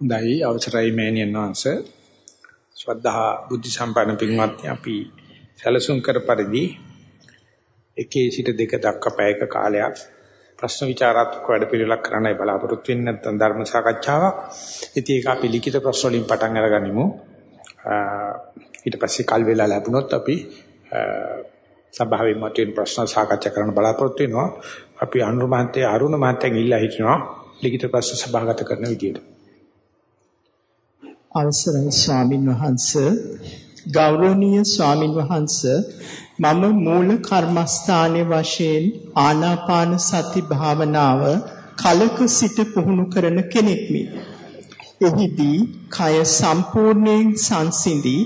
දෛ අවසරයි මෑණියන් වහන්සේ ශ්‍රද්ධා බුද්ධ සම්පන්න පින්වත්නි අපි සැලසුම් කර පරිදි එකේ සිට දෙක දක්වා පැයක කාලයක් ප්‍රශ්න විචාරාත්මක වැඩපිළිවෙලක් කරන්නයි බලාපොරොත්තු වෙන්නේ නැත්නම් ධර්ම සාකච්ඡාවක්. ඉතින් ඒක අපි ලිඛිත ප්‍රශ්න වලින් පටන් අරගනිමු. ඊට පස්සේ කල් වේලා ලැබුණොත් අපි සභාවේ මතුවෙන ප්‍රශ්න සාකච්ඡා කරන්න බලාපොරොත්තු වෙනවා. අපි අනුරු මහත්තයා අරුණ මහත්තයන් ඉල්ලා හිටිනවා ලිඛිත ප්‍රශ්න සභාගත කරන විදියට. අවසරයි ස්වාමින් වහන්ස ගෞරවනීය ස්වාමින් වහන්ස මම මූල කර්මස්ථානයේ වශයෙන් ආනාපාන සති භාවනාව කලක සිට පුහුණු කරන කෙනෙක්මි. එහිදී කය සම්පූර්ණයෙන් සංසිඳී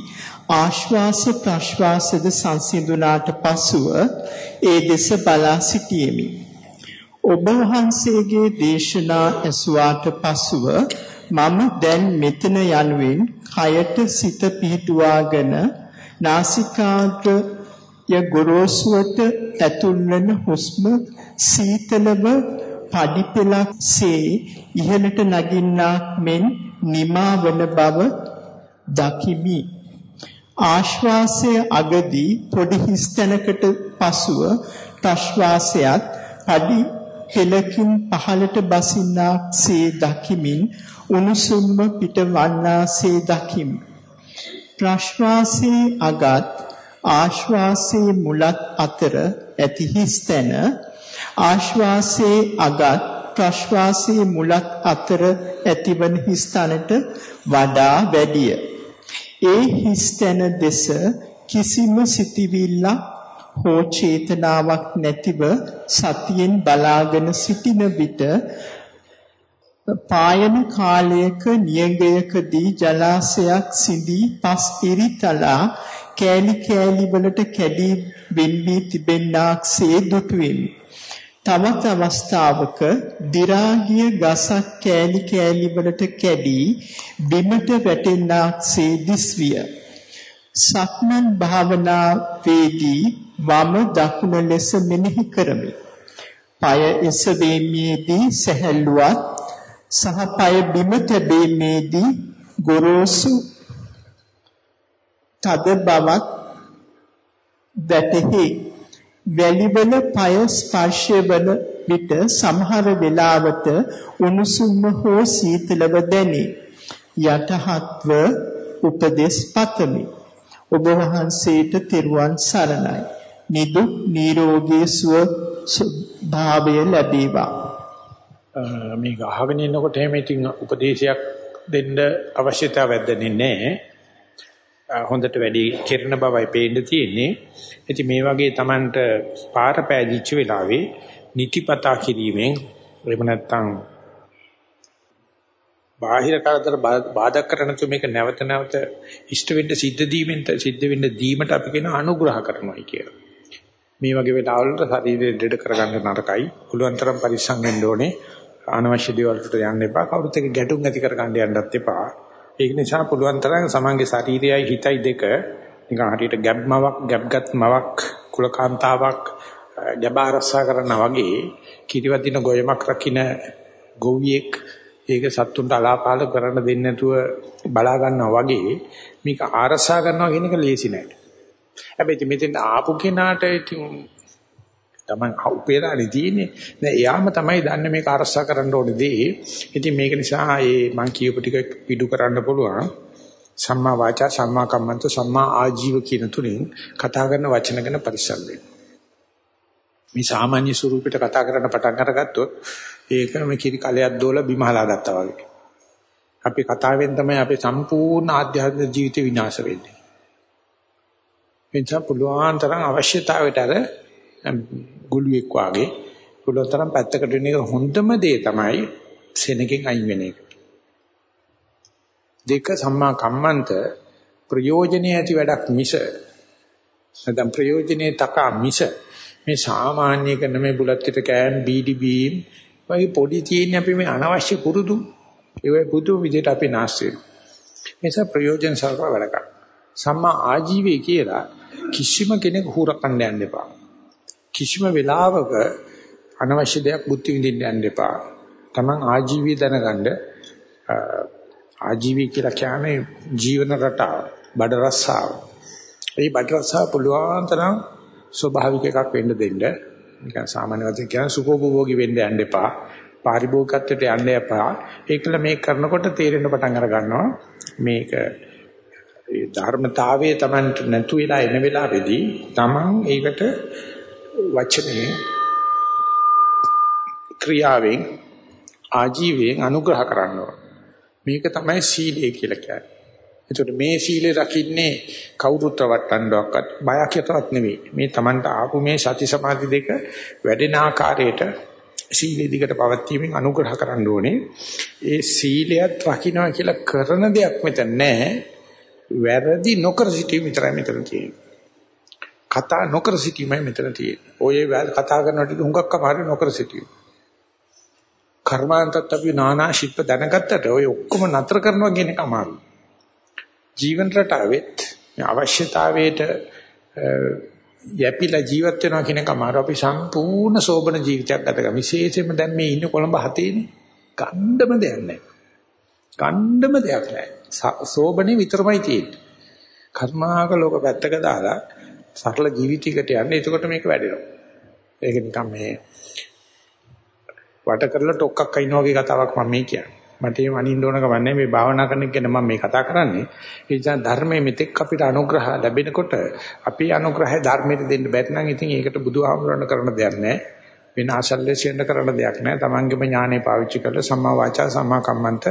ආශ්වාස ප්‍රශ්වාසද සංසිඳුණාට පසුව ඒ දෙස බලා සිටියෙමි. ඔබ වහන්සේගේ දේශනා ඇසුවාට පසුව මම දැන් මෙතන යනුවෙන් කයට සිත පිහිටුවාගෙන නාසිකාග්‍ර ය ගොරෝසුවට ඇතුල් වන හුස්ම සීතලව පඩිපෙලක්සේ ඉහළට නගින්නාක් මෙන් නිමා වන බව දකිමි. ආශ්වාසය අගදී පොඩි හිස්තැනකට පසුව ප්‍රශ්වාසයත් පඩි හෙලකින් පහළට බසින්නාක්සේ දකිමින් උණුසුම්ම පිටවන්නාසේ දකිම්. ප්‍රශ්වාසයේ අගත් ආශ්වාසයේ මුලත් අතර ඇති හිස්තැන ආශ්වාසයේ අගත් ප්‍රශ්වාසයේ මුලත් අතර ඇතිවන හිස්තැනට වඩා වැඩිය. ඒ හිස්තැන දෙස කිසිම සිටිවිල්ලක් හෝ චේතනාවක් නැතිව සතියෙන් බලාගෙන සිටින විට පායන කාලයක නියඟයකදී ජලාශයක් සිඳී පස් ඉරිතලා කෑලි කෑලි වලට කැඩී වෙන්වී තිබෙන්නාක්සේ දුටුවෙමි. තවත් අවස්ථාවක දි รา ගිය ගසක් කෑලි කෑලි වලට කැඩී බිමට වැටෙන්නාක්සේ දිස්විය. සක්මන් භාවනාවේදී වම දකුණ ලෙස මෙනෙහි කරමි. পায় එසවීමේදී සැහැල්ලුවත් සහ পায় බිම තැබීමේදී ගොරෝසු තද බවක් වැටහි වැලිවල পায় ස්පර්ශය වන විට සමහර වෙලාවට උණුසුම හෝ සීතලව දැනේ යටහත්ව උපදේශ පතමි ඔබ වහන්සේට තෙරුවන් සරණයි නිදුක් නිරෝගී සුව භාවය ලැබේවා මේක අහගෙන ඉන්නකොට එහෙම ඉතින් උපදේශයක් දෙන්න අවශ්‍යතාවයක් දැනෙන්නේ නැහැ. හොඳට වැඩි කෙරෙන බවයි පේන්න තියෙන්නේ. ඉතින් මේ වගේ Tamanට පාර පෑදිච්ච වෙලාවේ නිතිපතා කිරීමෙන් එහෙම නැත්නම් බාහිර කරදර බාධා කරන තු මේක නැවත නැවත ඉෂ්ට වෙන්න සිද්ධ දීමෙන් සිද්ධ වෙන්න දීමට අපි කියන අනුග්‍රහ කරනවායි කියලා. මේ වගේ වෙලාවලට ශරීරය දෙඩ කරගන්න නරකයි. පුළුවන් තරම් පරිස්සම් වෙන්න ඕනේ. අනවශ්‍ය දේවල් වලට යන්න එපා. කවුරුත් එක්ක ගැටුම් ඇති කරගන්න යන්නත් එපා. ඒක නිසා පුළුවන් තරම් සමන්ගේ ශරීරයයි හිතයි දෙක නිකන් හරියට ගැබ්මවක් ගැබ්ගත් මවක් කුලකාන්තාවක් ගැබ ආරක්ෂා කරනා වගේ කිරිවදින ගොයමක් රකින්න ගොවියෙක් ඒක සත්තුන්ට අලාපාල කරන්න දෙන්නේ නැතුව බලා ගන්නවා වගේ මේක ආරසා ගන්නවා කියන එක ලේසි නෑ. හැබැයි ඉතින් මෙතෙන් ආපු කෙනාට ඉතින් තමන් උපේරානේ තියෙන්නේ. දැන් එයාම තමයි දන්නේ මේක ආරසා කරන්න ඕනේ දේ. ඉතින් මේක නිසා ඒ මං කියපු ටික පිටු කරන්න පුළුවන්. සම්මා වාචා සම්මා කම්මන්ත සම්මා ආජීව කියන තුنين කතා කරන වචන ගැන පරිස්සම් වෙන්න. මේ සාමාන්‍ය ස්වරූපයට කතා කරන්න පටන් අරගත්තොත් ඒක මේ කිරි කලයක් දෝලා බිමහලා ගත්තා වගේ. අපි කතාවෙන් තමයි අපේ සම්පූර්ණ ආධ්‍යාත්මික ජීවිත විනාශ වෙන්නේ. එනිසා පුළුවන් තරම් අවශ්‍යතාවයට අර ගුළුෙක් වාගේ පුළුවන් පැත්තකට වෙන එක හොඳම දේ තමයි සෙනගෙන් අයින් වෙන එක. දෙක සම්මා කම්මන්ත ප්‍රයෝජනේ ඇති වැඩක් මිස නැත්නම් ප්‍රයෝජනේ තකා මිස මේ සාමාන්‍ය කරන මේ බුලත්තිට කෑම් බීඩි බීම් වගේ පොඩි තියෙන අපි මේ අනවශ්‍ය පුරුදු ඒවයි බුදු විදිහට අපි නැස්ති වෙනවා. නිසා ප්‍රයෝජන සල්ප වැඩ කරනවා. සම්මා ආජීවය කියලා කිසිම කෙනෙක් හුරකන්න යන්න එපා. කිසිම වෙලාවක අනවශ්‍ය දෙයක් බුද්ධි විඳින්න යන්න එපා. Taman ආජීවී දැනගන්න ආජීවී කියලා කියන්නේ ජීවන රටාව, බඩ රස්සාව. ඒ බඩ රස්සාව පුළුවන් තරම් ස්වභාවික එකක් වෙන්න දෙන්න. නිකන් සාමාන්‍ය වශයෙන් කියන සුඛෝපභෝගී වෙන්න යන්න එපා. පාරිභෝගිකත්වයට යන්න එපා. ඒකල මේක කරනකොට තේරෙන්න පටන් අර ගන්නවා මේක ඒ ධර්මතාවයේ Tamanට නැතු වෙලා එන වෙලාවේදී Taman ඒකට වචනේ ක්‍රියාවෙන් ආජීවයෙන් අනුග්‍රහ කරනවා. මේක තමයි සීලය කියලා කියන්නේ. එතකොට මේ සීලය රකින්නේ කවුරුත් වටන්නවක්වත් බයකටවත් නෙවෙයි. මේ Tamanට ආපු මේ සති සමාධි දෙක වැඩෙන ආකාරයට සීලෙ දිකට පවත්වීමෙන් අනුග්‍රහ කරන්න ඕනේ. ඒ සීලයත් රකින්නවා කියලා කරන දෙයක් මෙතන නැහැ. වැරදි නොකර සිටීම විතරයි මෙතන තියෙන්නේ. කතා නොකර සිටීමයි මෙතන තියෙන්නේ. ඔය කතා කරන ටික හුඟක් අමාරු නොකර සිටීම. කර්මාන්තත් අපි නානා ශිල්ප දැනගත්තට ඔය ඔක්කොම නතර කරනවා කියන එක අමාරුයි. ජීවන රටාවෙත් අවශ්‍යතාවයට යැපිලා ජීවත් වෙනවා කියන එක අමාරු අපි සම්පූර්ණ සෝබන ජීවිතයක් ගත කරා. විශේෂයෙන්ම දැන් මේ ඉන්නේ කොළඹ හතේනේ. ගණ්ඩම දෙයක් නැහැ. ගණ්ඩම දෙයක් නැහැ. සෝබනේ විතරමයි තියෙන්නේ. කර්මාක ලෝක පැත්තක දාලා සරල ජීවිතයකට යන්නේ. එතකොට මේක වැඩෙනවා. ඒක නිකන් මේ වට කරලා ටොක්ක්ක් අයින්නා වගේ කතාවක් මම මේ කියන්නේ. මට එහෙම අනින්න ඕන කමන්නේ මේ භාවනා කරන එක ගැන මම මේ කතා කරන්නේ. ඒ නිසා ධර්මයේ මෙතෙක් අපිට අනුග්‍රහ ලැබෙනකොට අපි අනුග්‍රහය ධර්මයට දෙන්න බැරි නම් ඉතින් ඒකට බුදුහාමුදුරණ කරන දෙයක් නැහැ. වෙන ආශල්‍යයෙන් කරන දෙයක් නැහැ. Tamangema ඥානෙ පාවිච්චි කරලා සම්මා වාචා සම්මා කම්මන්ත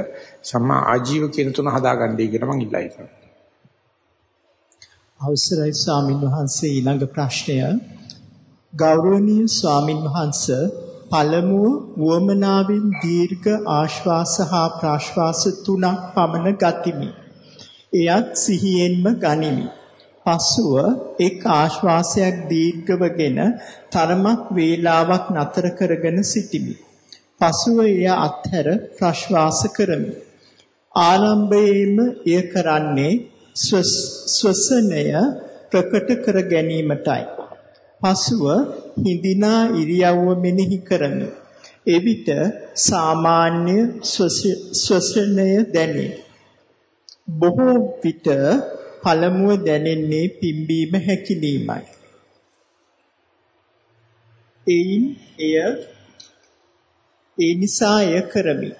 සම්මා ආජීව කියන තුන හදාගන්නයි කියලා මම ඉල්ලයි කරනවා. අවසරයි ස්වාමින් වහන්සේ ඊළඟ ප්‍රශ්නය ගෞරවනීය ස්වාමින් වහන්සේ පළමුව වුවමනාවෙන් දීර්ඝ ආශ්වාස හා ප්‍රාශ්වාස තුනක් පමණ ගතිමි. එයත් සිහියෙන්ම ගනිමි. පසුව එක් ආශ්වාසයක් දීර්ඝවගෙන තරමක් වේලාවක් නතර කරගෙන සිටිමි. පසුව එය අත්හැර ප්‍රශ්වාස කරමි. ආරම්භයේම එය කරන්නේ ස්වසනය ප්‍රකට කර ගැනීමටයි. පසුව හිඳිනා ඉරියව්ව මෙනෙහි කරමි. එවිට සාමාන්‍ය ශ්වසනය දැනේ. බොහෝ විට පළමුව දැනෙන්නේ පිම්බීම හැකිලීමයි. එයින් එය ඒ නිසා එය කරමි.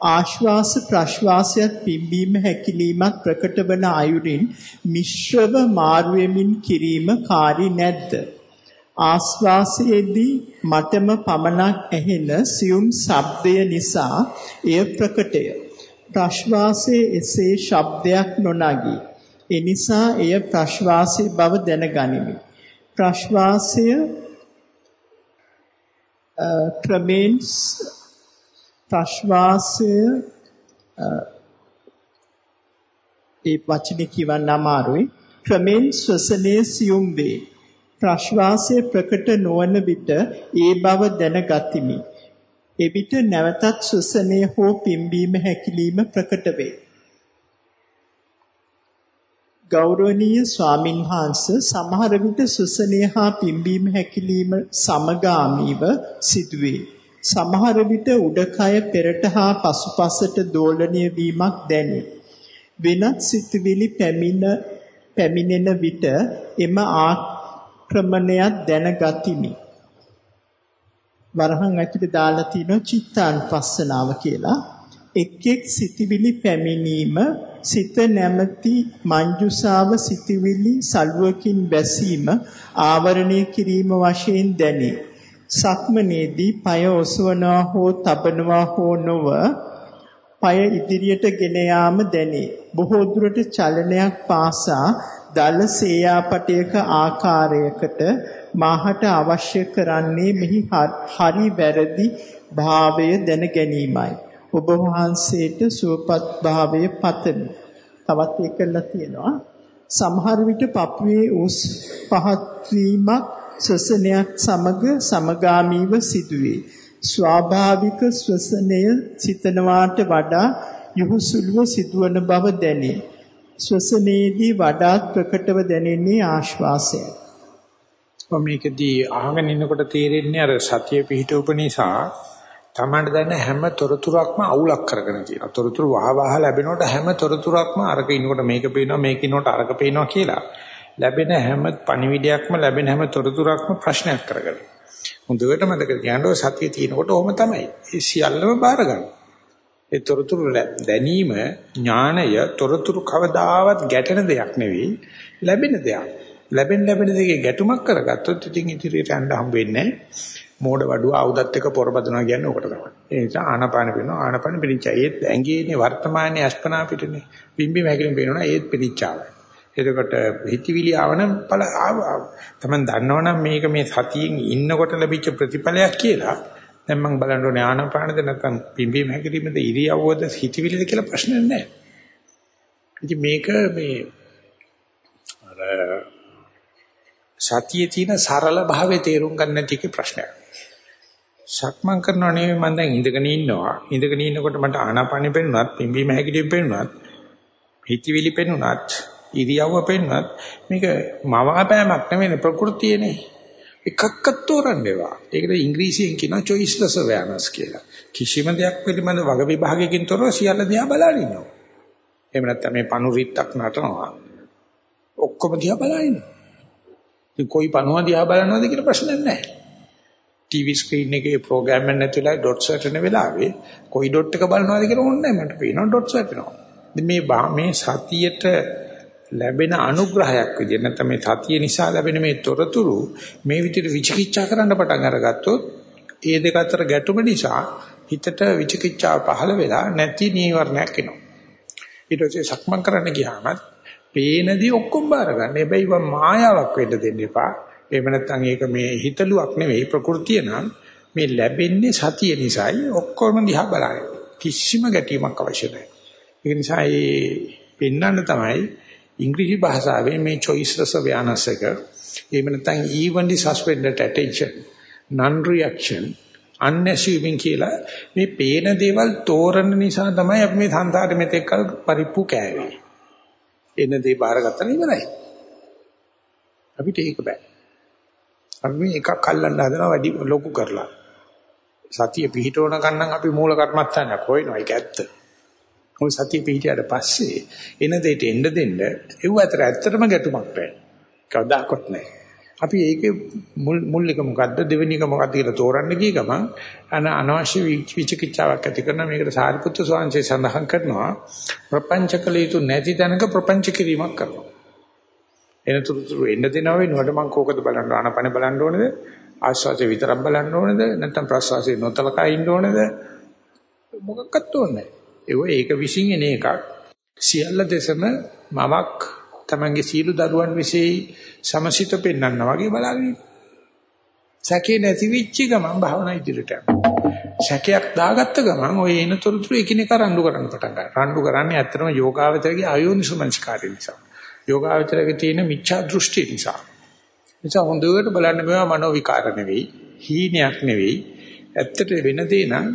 ආශ්වාස ප්‍රශ්වාසයත් පිම්බීම හැකිලීමත් ප්‍රකට වන අයුරින් මිශ්‍රව මාරුවෙමින් කිරීම කාරි නැද්ද? ආස්වාසයේදී මටම පමණක් ඇහෙන සියුම් ශබ්දය නිසා එය ප්‍රකටය. ප්‍රශ්වාසයේ එසේ ශබ්දයක් නොනගී. ඒ නිසා එය ප්‍රශ්වාසයේ බව දැනගනිමි. ප්‍රශ්වාසය ක්‍රමෙන් ප්‍රශ්වාසය ඒ වචනේ කියවන්න අමාරුයි. ක්‍රමෙන් ශ්වසනයේ සියුම් වේ. ප්‍රශ්වාසය ප්‍රකට නොවන විට ඒ බව දැනගතිමි. එවිට නැවතත් ශ්වසනය හෝ පිම්බීම හැකිලිම ප්‍රකට වේ. ගෞරවනීය ස්වාමින් වහන්සේ සමහර විට ශ්වසනය හා පිම්බීම හැකිලිම සමගාමීව සිදුවේ. සමහර විට උඩකය පෙරට හා පසුපසට දෝලණය වීමක් දැනේ. වෙනත් සිතුවිලි පැමිණ පැමිණෙන විට එම ක්‍රමණයක් දැනගතිමි. වරහන් ඇතුලේ දාලා තිනවා චිත්තාන්පස්සනාව කියලා. එක් එක් සිතිවිලි පැමිණීම සිත නැමැති මංජුසාව සිතිවිලි සල්ුවකින් බැසීම ආවරණය කිරීම වශයෙන් දැනේ. සක්මනේදී পায় ඔසවනවා හෝ තබනවා හෝ නොව পায় ඉදිරියට ගෙන යාම දැනේ. බොහෝ දුරට චලනයක් පාසා දල සේයාපටයක ආකාරයකට මාහට අවශ්‍ය කරන්නේ මෙහි හරි වැරදි භාවය දැන ගැනීමයි. ඔබ වහන්සේට සුවපත් භාවය පතමි. තවත් එකලා තියෙනවා. සමහර විට පපුවේ උස් පහත් වීමක් ශ්වසනයක් සමග සමගාමීව සිදුවේ. ස්වාභාවික ශ්වසනය සිතනවාට වඩා යහුසුලුව සිදුවන බව දැනේ. ශ්වසනයේදී වඩාත් ප්‍රකටව දැනෙන්නේ ආශ්වාසයයි. මේකදී අහගෙන ඉන්නකොට තේරෙන්නේ අර සතිය පිහිටවපු නිසා තමන්ට දැන හැම තොරතුරක්ම අවුලක් කරගෙන තියෙනවා. තොරතුරු වහ වහ ලැබෙනකොට හැම තොරතුරක්ම අරක ඉන්නකොට මේක පේනවා මේක ඉන්නකොට අරක පේනවා කියලා. ලැබෙන හැම පණිවිඩයක්ම ලැබෙන හැම තොරතුරක්ම ප්‍රශ්නයක් කරගන්න. හොඳට මතක තියාගන්න සතිය තියෙනකොට ඕම තමයි. ඒ සියල්ලම බාර ගන්න. ඒ තොරතුරු දැනීම ඥානය තොරතුරු කවදාවත් ගැටෙන දෙයක් නෙවෙයි ලැබෙන දෙයක්. ලැබෙන ලැබෙන දෙකේ ගැටුමක් කරගත්තොත් ඉතින් ඉදිරියට යන්න හම්බ වෙන්නේ මෝඩ වඩුව ආයුධත් එක්ක පොරබදනවා කියන්නේ ඕකට තමයි. ඒ නිසා ආනාපාන පිනවා ආනාපාන පිළිච්චා. ඒත් ඇඟේනේ වර්තමානයේ අස්පනා පිටනේ. බිම්බි මහැකිලින් පේනවා ඒත් පිළිච්චාවයි. එතකොට හිතවිලි ආවනම් පළ තමන් දන්නවනම් මේක මේ සතියෙන් ඉන්නකොට ලැබිච්ච ප්‍රතිඵලයක් කියලා දැන් මම බලන්න ඕනේ ආනාපානද නැත්නම් පිම්බීම හැකිරීමද ඉරියව්වද හිතවිලිද කියලා ප්‍රශ්නයක් නැහැ. ඉතින් මේක මේ අර සතියේ තියෙන සරල භාවයේ තේරුම් ගන්න නැති ප්‍රශ්නයක්. සක්මන් කරනවා නෙවෙයි මම දැන් ඉඳගෙන ඉන්නවා. ඉඳගෙන ඉන්නකොට මට ආනාපානෙ පෙන්නුනත් පිම්බීම හැකිරීම පෙන්නුනත් හිතවිලි පෙන්නුනත් ඉරියව්ව පෙන්නුනත් මේක මවාපෑමක් නෙවෙයි ප්‍රകൃතියනේ. එකක්වත් තෝරන්න ඒවා. ඒකට ඉංග්‍රීසියෙන් කියනවා choiceless awareness කියලා. කිසිම දෙයක් පිළිබඳ වග විභාගයකින් තොරව සියල්ල දිහා බලන ඉන්නවා. එහෙම නැත්නම් මේ පණුරිත්තක් නටනවා. ඔක්කොම දිහා බලන ඉන්නවා. ඉතින් કોઈ පණුව දිහා බලනවද කියලා ප්‍රශ්නයක් නැහැ. TV screen එකේ ප්‍රෝග්‍රෑම් එක නැතිලා ඩොට්ස් වැටෙන වෙලාවේ કોઈ ඩොට් එක බලනවද කියලා ඕනේ නැහැ මට පේනවා ඩොට්ස් වැටෙනවා. මේ මේ සතියට ලැබෙන අනුග්‍රහයක් විදිහට නැත්නම් මේ සතිය නිසා ලැබෙන මේ තොරතුරු මේ විදිහට විචිකිච්ඡා කරන්න පටන් අරගත්තොත් ඒ දෙක අතර ගැටුම නිසා හිතට විචිකිච්ඡාව පහළ වෙලා නැති නීවරණයක් එනවා. ඊට පස්සේ සක්මන් කරන්න ගියාම පේනදී ඔක්කොම බාර ගන්න. හැබැයි වා මායාවක් වෙන්න දෙන්න එපා. එහෙම නැත්නම් ඒක මේ හිතලුවක් නෙවෙයි ප්‍රകൃතිය නම් මේ ලැබෙන්නේ සතිය නිසායි ඔක්කොම දිහා බලන්න. කිසිම ගැටීමක් අවශ්‍ය නැහැ. ඒ නිසා මේ පෙන්වන්න තමයි ඉංග්‍රීසි භාෂාවේ මේ choiceless awareness එක එහෙම නැත්නම් evenly suspended attention non reaction unassuming කියලා මේ පේන දේවල් තෝරන නිසා තමයි අපි මේ සංසාරෙ මෙතෙක් කල් පරිප්පු කෑවේ. එන දේ බාරගත්තා ඉවරයි. අපිට ඒක බෑ. අපි මේ එකක් අල්ලන්න හදනවා වැඩි ලොකු කරලා. සතිය පිහිටවන ගන්නම් අපි මූල කර්මස්ථානයක් හොයනවා ඒක ඇත්ත. ඔය සතිය පිහිටියට පස්සේ එන දෙයට එන්න දෙන්න ඒව අතර ඇත්තටම ගැටුමක් නැහැ. කවදාකවත් නැහැ. අපි ඒකේ මුල් මුල් එක මොකද්ද දෙවෙනි එක මොකද්ද කියලා තෝරන්න ගිය ගමන් අන අනවශ්‍ය විචිකිච්ඡාවක් ඇති කරන මේකට සාරිපුත්‍ර ස්වාමීන් සඳහන් කරනවා ප්‍රපංච කළ යුතු නැති තැනක ප්‍රපංච කිරීමක් කරනවා. එනතුරුතුරු එන්න දෙනවා වෙනකොට මම කෝකද බලන්න ආනපන බලන්න ඕනේද ආශ්වාසය විතරක් බලන්න ඕනේද නැත්නම් ප්‍රශ්වාසය නොතලකා ඉන්න ඕනේද මොකක්වත් ඕනේ නැහැ. ඒක විශ්ින් එන එකක්. සියල්ල දෙසම මවක් තමන්ගේ සීළු දරුවන් વિશે සමසිත පෙන්වන්නා වගේ බලාගෙන සැකේ නැති වෙච්ච ගමන් භාවනා ඉදිරියට සැකයක් දාගත්ත ගමන් ඔය එන තොරතුරු එකිනෙක රණ්ඩු කරන්න පටන් ගන්නවා. රණ්ඩු කරන්නේ ඇත්තටම යෝගාවචරයේ අයෝනිසමංස්කාරය නිසා. යෝගාවචරයේ තියෙන මිච්ඡා දෘෂ්ටි නිසා. නිසා හොඳට බලන්න මේවා මනෝ විකාර නෙවෙයි, හීනයක් නෙවෙයි. ඇත්තට වෙන දේ නම්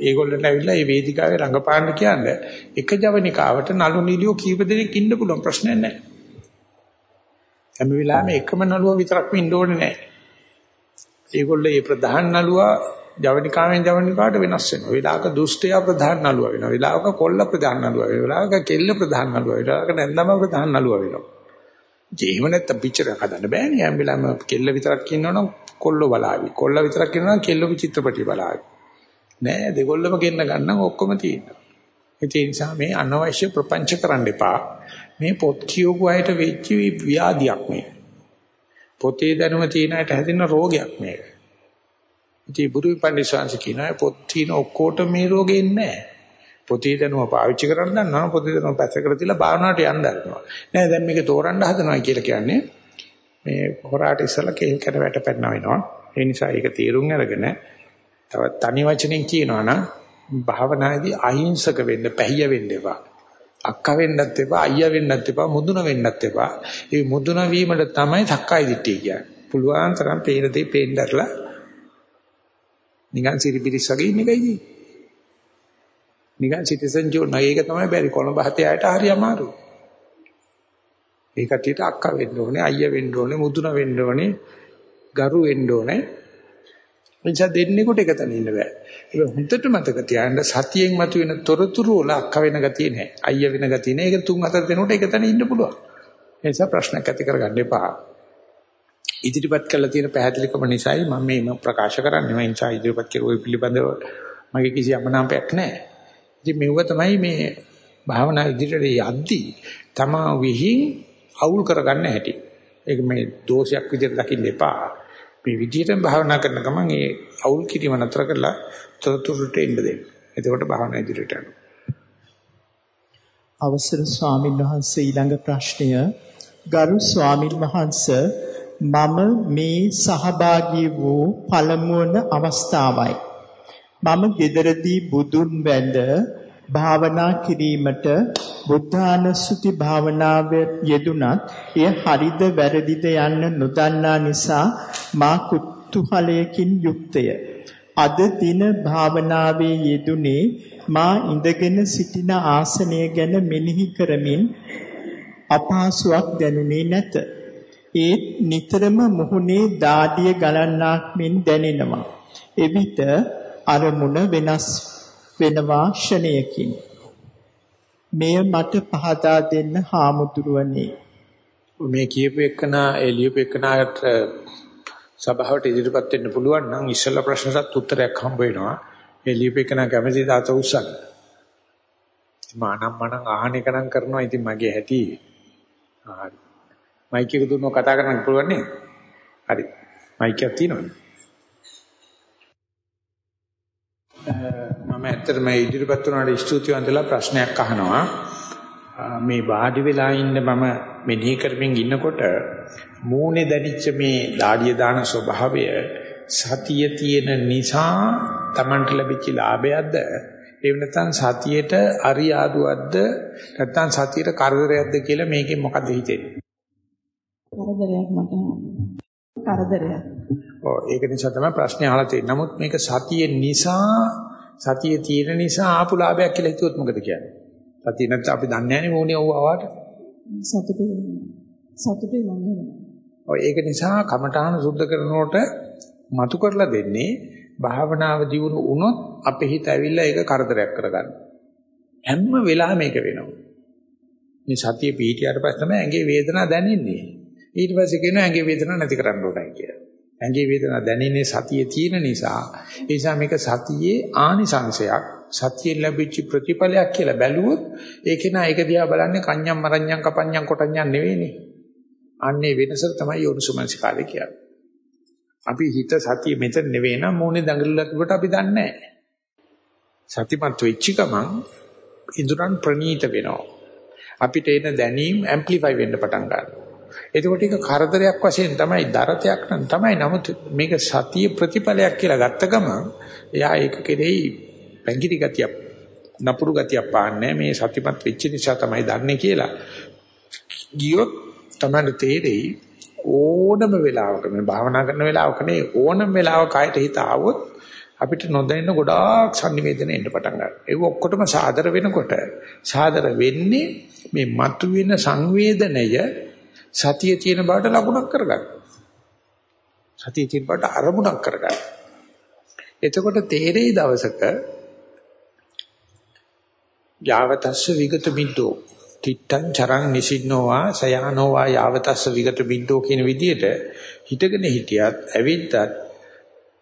ඒගොල්ලන්ට ඇවිල්ලා මේ වේදිකාවේ රංගපාන්න කියන්නේ එක ජවනිකාවට නළු නිලියෝ කීප දෙනෙක් ඉන්න පුළුවන් ප්‍රශ්නයක් නැහැ. හැම වෙලාවෙම එකම නළුව විතරක් ඉන්න ඕනේ නැහැ. ඒගොල්ලෝ මේ ප්‍රධාන නළුවා ජවනිකාවෙන් ජවනිකාවට වෙනස් වෙනවා. වෙලාවක දුෂ්ටයා ප්‍රධාන නළුවා වෙනවා. වෙලාවක කොල්ල ප්‍රධාන නළුවා වෙනවා. වෙලාවක කෙල්ල ප්‍රධාන නළුවා වෙනවා. වෙලාවක නැන්දම ප්‍රධාන නළුවා වෙනවා. ජීව නැත්තම් පිච්චර හදන්න බෑනේ. හැම වෙලාවෙම කෙල්ල විතරක් ඉන්නවනම් කොල්ලෝ බලාවි. කොල්ල විතරක් ඉන්නවනම් කෙල්ලෝ චිත්‍රපටි බලාවි. නෑ දෙගොල්ලම ගෙන්න ගන්නම් ඔක්කොම තියෙනවා. ඒ නිසා මේ අනවශ්‍ය ප්‍රපංච කරන්න එපා. මේ පොත් කියවපු අයට වෙච්ච ව්‍යාධියක් මේ. පොතේ දැනුම තියෙන අයට හැදෙන රෝගයක් මේක. ඉතින් බුදු විපන්දිසංශ කියනවා පොත් තියෙන ඔක්කොට මේ රෝගේ නැහැ. පොතේ දැනුම පාවිච්චි කරන්න දන්නවා පොතේ දැනුම පැත්තකට තියලා භාවනාවට යන්න හදනවා. නෑ දැන් මේක තෝරන්න හදනවා කියලා කියන්නේ මේ හොරාට ඉස්සලා කේල් කර වැට පැනනවා වෙනවා. ඒ නිසා ඒක තීරුම් අරගෙන තවත් තනි වචනෙන් කියනවා නම් භාවනාදී අහිංසක වෙන්න, පැහිය වෙන්න එපා. අක්කා වෙන්නත් එපා, අයියා වෙන්නත් එපා, මුදුන වෙන්නත් එපා. මේ මුදුන වීමට තමයි සක්කාය දිට්ඨිය කියන්නේ. පුළුවන් තරම් පේන දේ පේන්නදලා නිකන් සිරිබිරිස් වගේ ඉන්න එකයි නිකන් සිටිසන් ජෝන් නගේක තමයි බැරි කොළඹ හතේ ආයට හරි අමාරුයි. ඒ කටියට අක්කා වෙන්න ඕනේ, අයියා වෙන්න ඕනේ, මුදුන වෙන්න ඕනේ, ගරු වෙන්න ඕනේ. නිසා දෙන්නෙකුට එක තැන ඉන්න බෑ. ඒක හොඳට මතක තියාගන්න සතියෙන් මතුවෙන තොරතුරු වල අක්ක වෙන ගතිය නෑ. අයිය වෙන ගතිය නෑ. ඒක තුන් හතර දෙනෙකුට එක තැන ඉන්න පුළුවන්. ඒ නිසා ප්‍රශ්නයක් ඇති කරගන්න එපා. ඉදිරිපත් කළ තියෙන පැහැදිලිකම නිසායි මම මේ ප්‍රකාශ කරන්නේ. මම නිසා ඉදිරිපත් කරුවේ පිළිබඳව මගේ කිසි අමනාපයක් නැහැ. ඉතින් මෙව තමයි මේ භාවනා ඉදිරියට යද්දී තමා විහිං අවුල් කරගන්න හැටි. ඒක මේ දෝෂයක් විදිහට දකින්න එපා. මේ විදිහට භාවනා කරන ගමන් ඒ අවුල් කිරීම නතර කරලා තොරතුරුට එන්න දෙන්න. එතකොට භාවනා ඉදිරියට යනවා. අවසර ස්වාමින් වහන්සේ ඊළඟ ප්‍රශ්නය ගරු ස්වාමින් වහන්සේ මම මේ සහභාගී වූ පළමුවන අවස්ථාවයි. මම gederදී බුදුන් වැඳ භාවනා කිරීමට බුද්ධානුස්සති භාවනාව යෙදුනත් එය හරිද වැරදිද යන්න නොදන්නා නිසා මා කුතුහලයකින් යුක්තය. අද දින භාවනාවේ යෙදුනේ මා ඉඳගෙන සිටින ආසනය ගැන මෙනෙහි කරමින් අපහසුයක් දැනුනේ නැත. ඒත් නිතරම මුහුණේ දාඩිය ගලන්නාක් මෙන් දැනෙනවා. එවිට අරමුණ වෙනස් වෙනවා ක්ෂණයකින්. මෙය මට පහදා දෙන්න හාමුදුරුවනේ. මේ කියපු එකන ඒ ලියපු එකනට සභාවට ඉදිරිපත් වෙන්න පුළුවන් නම් ඉස්සෙල්ලා ප්‍රශ්නකට උත්තරයක් හම්බ වෙනවා. ඒ ලියපු එකන කැමැති තාත උස්සන්න. මානම් මනම් ආහන එක නම් කරනවා ඉතින් මගේ හැටි. හරි. මයික් එක දුන්නොත් කතා කරන්න පුළුවන් නේ? හරි. මයික් එකක් තියෙනවද? ඇත්තටම ඉදිරිපත් වුණාට ස්තුතිවන්තලා ප්‍රශ්නයක් අහනවා. මේ වාඩි වෙලා ඉන්න මම මෙනෙහි කරමින් ඉන්නකොට මූණේ දැනිච්ච මේ දාඩිය දාන ස්වභාවය සතිය තියෙන නිසා Tamanට ලැබිච්ච ලාභයක්ද? ඒ නැත්නම් සතියේට අරියාදුවක්ද? නැත්නම් සතියට කරදරයක්ද කියලා මේකෙන් මොකද හිතෙන්නේ? කරදරයක් මට කරදරයක්. ඔව් ඒක නිසා තමයි ප්‍රශ්නේ අහලා තියෙන්නේ. නමුත් මේක සතියේ නිසා සතිය තියෙන නිසා ආපු ලාභයක් කියලා හිතුවොත් මොකද කියන්නේ සතිය නැත්නම් අපි දන්නේ නැහැ නේ මොනේ ඔව් ආවට සතුටු සතුටු වෙනවා ඔය ඒක නිසා කමඨාන සුද්ධ කරනකොට මතු කරලා දෙන්නේ භාවනාව දියුණු වුණොත් අපේ හිත ඇවිල්ලා ඒක කරදරයක් කරගන්න. හැම වෙලාවෙම මේක වෙනවා. මේ සතිය පිහිටියට පස්සේ තමයි ඇඟේ වේදනාව දැනෙන්නේ. ඊට පස්සේ කියනවා ඇඟේ වේදනාව නැති කරන්න ඕනයි කියලා. ඇඟේ වේදනාව දැනෙන්නේ සතියේ තියෙන නිසා. ඒ නිසා මේක සතියේ ආනිසංශයක්. සතියෙන් ලැබිච්ච ප්‍රතිඵලයක් කියලා බැලුවොත් ඒකේ නා ඒක දිහා බලන්නේ කන්‍යම් මරඤ්ඤම් කපඤ්ඤම් කොටඤ්ඤම් නෙවෙයිනේ. අන්නේ වෙනස තමයි යෝනිසුමනසිකාරය කියන්නේ. අපි හිත සතිය මෙතන නෙවෙයි නම් මොනේ දඟලලා කිව්වට අපි දන්නේ නැහැ. සතිමත් වෙච්ච ගමන් ඉදurang ප්‍රනීත වෙනවා. අපිට එන දැනීම් ඇම්ප්ලිෆයි වෙන්න පටන් ගන්නවා. එතකොට ඒක කරදරයක් වශයෙන් තමයි දරතයක් නම් තමයි නමුත් මේක සතිය ප්‍රතිඵලයක් කියලා ගත්ත ගමන් එයා ඒක කෙරෙහි පැංගිරි ගතියක් නපුරු ගතියක් පාන්නේ මේ සතිමත් වෙච්ච නිසා තමයි දන්නේ කියලා. ගියොත් තමයි තේරෙයි ඕනම වෙලාවක මේ භාවනා කරන වෙලාවක නේ ඕනම වෙලාවක කායට හිත ආවොත් අපිට නොදැනෙන ගොඩාක් sannivedana එන්න පටන් ගන්නවා. ඒක ඔක්කොටම සාදර වෙනකොට සාදර වෙන්නේ මේ මතුවෙන සංවේදනය සතිය තියෙන බවට ලකුණක් කරගන්න. සතිය තියෙන බවට අරමුණක් කරගන්න. එතකොට තේරෙයි දවසක යාවතස්ස විගත මිද්දෝ තිත්තං චරං නිසින්නෝවා සයනෝවා යාවතස්ස විගත බින්දෝ කියන විදිහට හිටගෙන හිටියත් ඇවිද්දත්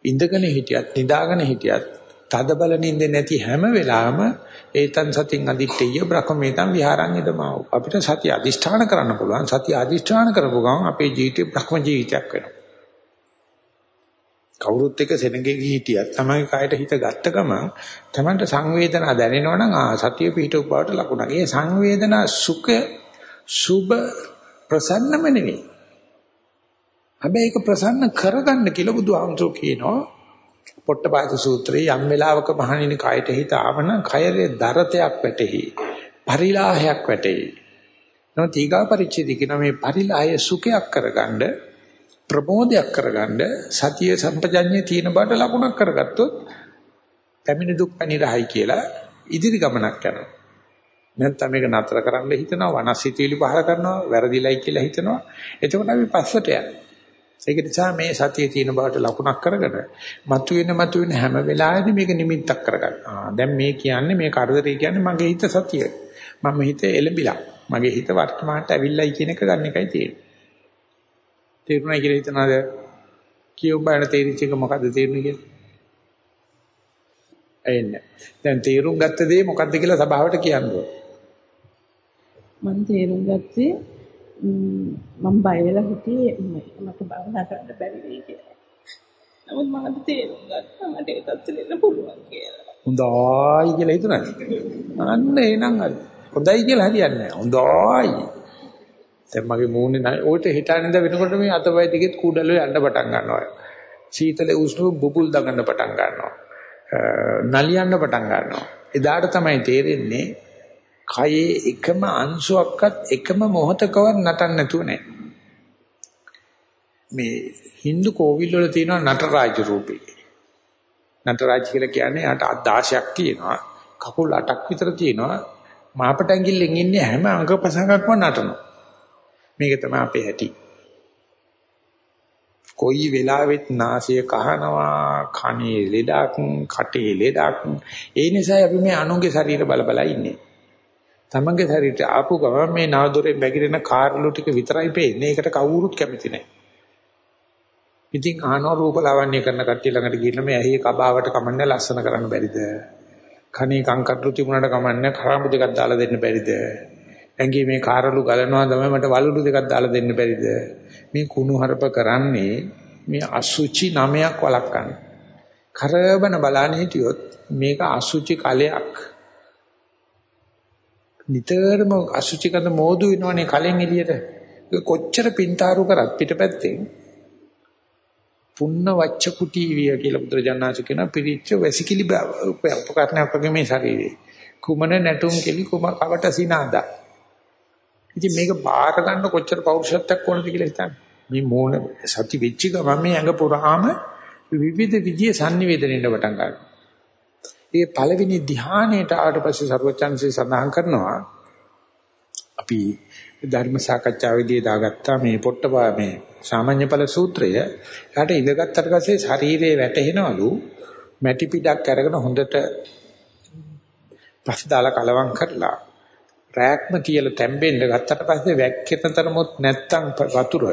ඉඳගෙන හිටියත් නිදාගෙන හිටියත් තද බල නින්දේ නැති හැම වෙලාවෙම ඒතන් සතින් අදිත්තේය බ්‍රහ්මේතං විහාරං ඉදමාව අපිට සතිය අදිෂ්ඨාන කරන්න පුළුවන් සතිය අදිෂ්ඨාන කරපු ගමන් අපේ ජීවිතේ බ්‍රහ්ම ජීවිතයක් වෙනවා කවුරුත් එක්ක සෙනගෙ හිටියත් තමයි කායට හිත ගත්ත ගමන් තමන්ට සංවේදනා දැනෙනවා නම් ආ සතිය පිහිටු බවට ලකුණක්. ඒ සංවේදනා සුඛ සුබ ප්‍රසන්නම නෙවෙයි. හැබැයි ඒක ප්‍රසන්න කරගන්න කියලා බුදුහාමුදුරු කියනවා. පොට්ටපාද සූත්‍රයේ යම් වෙලාවක මහණෙනි කායට හිත ආවන කයරේ දරතයක් වැටෙහි. පරිලාහයක් වැටෙහි. නෝ තීගා පරිච්ඡේදි කියන මේ පරිලාහය සුඛයක් කරගන්න ප්‍රමෝදයක් කරගන්න සතිය සම්පජඤ්ඤේ තියෙන බාට ලකුණක් කරගත්තොත් පැමිණි දුක් පැනිරහයි කියලා ඉදිරි ගමනක් යනවා. නැත්නම් මේක නතර කරන්න හිතනවා වනස්සිතීලි පහල කරනවා වැරදිලයි කියලා හිතනවා. එතකොට අපි පස්සට යනවා. ඒක නිසා මේ සතියේ තියෙන බවට ලකුණක් කරගෙන මතුවෙන මතුවෙන හැම වෙලාවෙදී මේක නිමිත්තක් කරගන්න. ආ දැන් මේ කියන්නේ මේ කරදරේ කියන්නේ මගේ හිත සතිය. මම හිත එලඹිලා. මගේ හිත වර්තමානට ඇවිල්ලායි කියන එක ගන්න එකයි තියෙන්නේ. තේරුණා කියලා හිතනවාද? කියෝ බයන තේරිච්ච එක මොකද්ද තේරුණේ කියලා? එන්නේ. දැන් තේරුම් ගත්ත දේ මොකද්ද කියලා සභාවට කියන්න ඕන. මම තේරුම් ගත්තේ මම බය වෙලා හිටියේ මට භවනා කරන්න බැරි වෙයි කියලා. නමුත් මම තේරුම් ගත්තා මට ඒක අත්දෙන්න පුළුවන් කියලා. හොඳයි කියලා හිතුණා. අන්න එනං අර. හොඳයි කියලා හරියන්නේ නැහැ. හොඳයි. දැන් මගේ මූණේ නෑ. ඔයිට හිටානින්ද වෙනකොට මේ අතපය ටිකෙත් කුඩල යන්න පටන් ගන්නවා. සීතල උෂ්ණ බුබුල් දගන්න පටන් ගන්නවා. නලියන්න පටන් ගන්නවා. එදාට තමයි තේරෙන්නේ කයේ එකම අංශුවක්වත් එකම මොහතකවත් නටන්න නැතුව නෑ. මේ Hindu කෝවිල් වල තියෙන නටරාජ රූපේ. නටරාජ කියලා කියන්නේ යාට අත් 16ක් තියෙනවා. කකුල් 8ක් විතර තියෙනවා. මාපට ඇඟිල්ලෙන් ඉන්නේ හැම අංගපසංගක්ම නටනවා. මේක තමයි අපේ හැටි. කොයි වෙලාවෙත් නාසය කහනවා, කනේ ලෙඩක්, කටේ ලෙඩක්. ඒ නිසා අපි මේ අනුන්ගේ ශරීර බල බල ඉන්නේ. තමන්ගේ ශරීරයට ආපු ගමන් මේ නාදොරෙන් බැගිරෙන කාර්ලු ටික විතරයි පේන්නේ. ඒකට කවුරුත් කැමති නැහැ. ඉතින් ආනෝ රූප ලාවන්‍ය කරන කට්ටිය ළඟට ගිහින් මේ ඇහි කබාවට කමන්නේ ලස්සන කරන්න බැරිද? කණේ කංකට්ලු තිබුණාට කමන්නේ කරාඹු දෙකක් දාලා දෙන්න බැරිද? ඇඟේ මේ කාර්ලු ගලනවා තමයි මට වලලු දෙකක් දාලා දෙන්න බැරිද? මේ කුණු හරප කරන්නේ මේ අසුචි නමයක් වළක්වන්න. කරබන බලන්න හිටියොත් මේක අසුචි කලයක්. නිතරම අසුචි කඳ මෝදු වෙනවනේ කලෙන් එළියට. කොච්චර පින්තාරු කරත් පිටපැත්තෙන් පුන්න වච්ච කුටීවිය කියලා බුදුරජාණන්සේ කියන පිරිච්ච වැසිකිලි උපකරණයක් වගේ මේ ශරීරේ. කුමන නැටුම් කෙලි කුම කවට සිනාදා. ඉතින් මේක බාර ගන්න කොච්චර පෞරුෂත්වයක් ඕනද කියලා හිතන්න. මේ මෝන සති වෙච්ච ගමන් මේ ඇඟ පුරාම විවිධ විදිහේ sannivedanෙන්න පටන් ගන්නවා. ඒ පළවෙනි ධ්‍යානයට ආවට පස්සේ ਸਰවචන්සේ සඳහන් කරනවා අපි ධර්ම සාකච්ඡාවේදී දාගත්තා මේ පොට්ටපා මේ සාමාන්‍ය ඵල සූත්‍රය. ඊට ඉඳගත්තට පස්සේ ශරීරයේ වැටෙනවලු මැටි පිටක් අරගෙන හොඳට පස් දාලා කලවම් කරලා රැක්ම තියලා තැම්බෙන්න ගත්තට පස්සේ වැක්කෙන තරමොත් නැත්තම් වතුර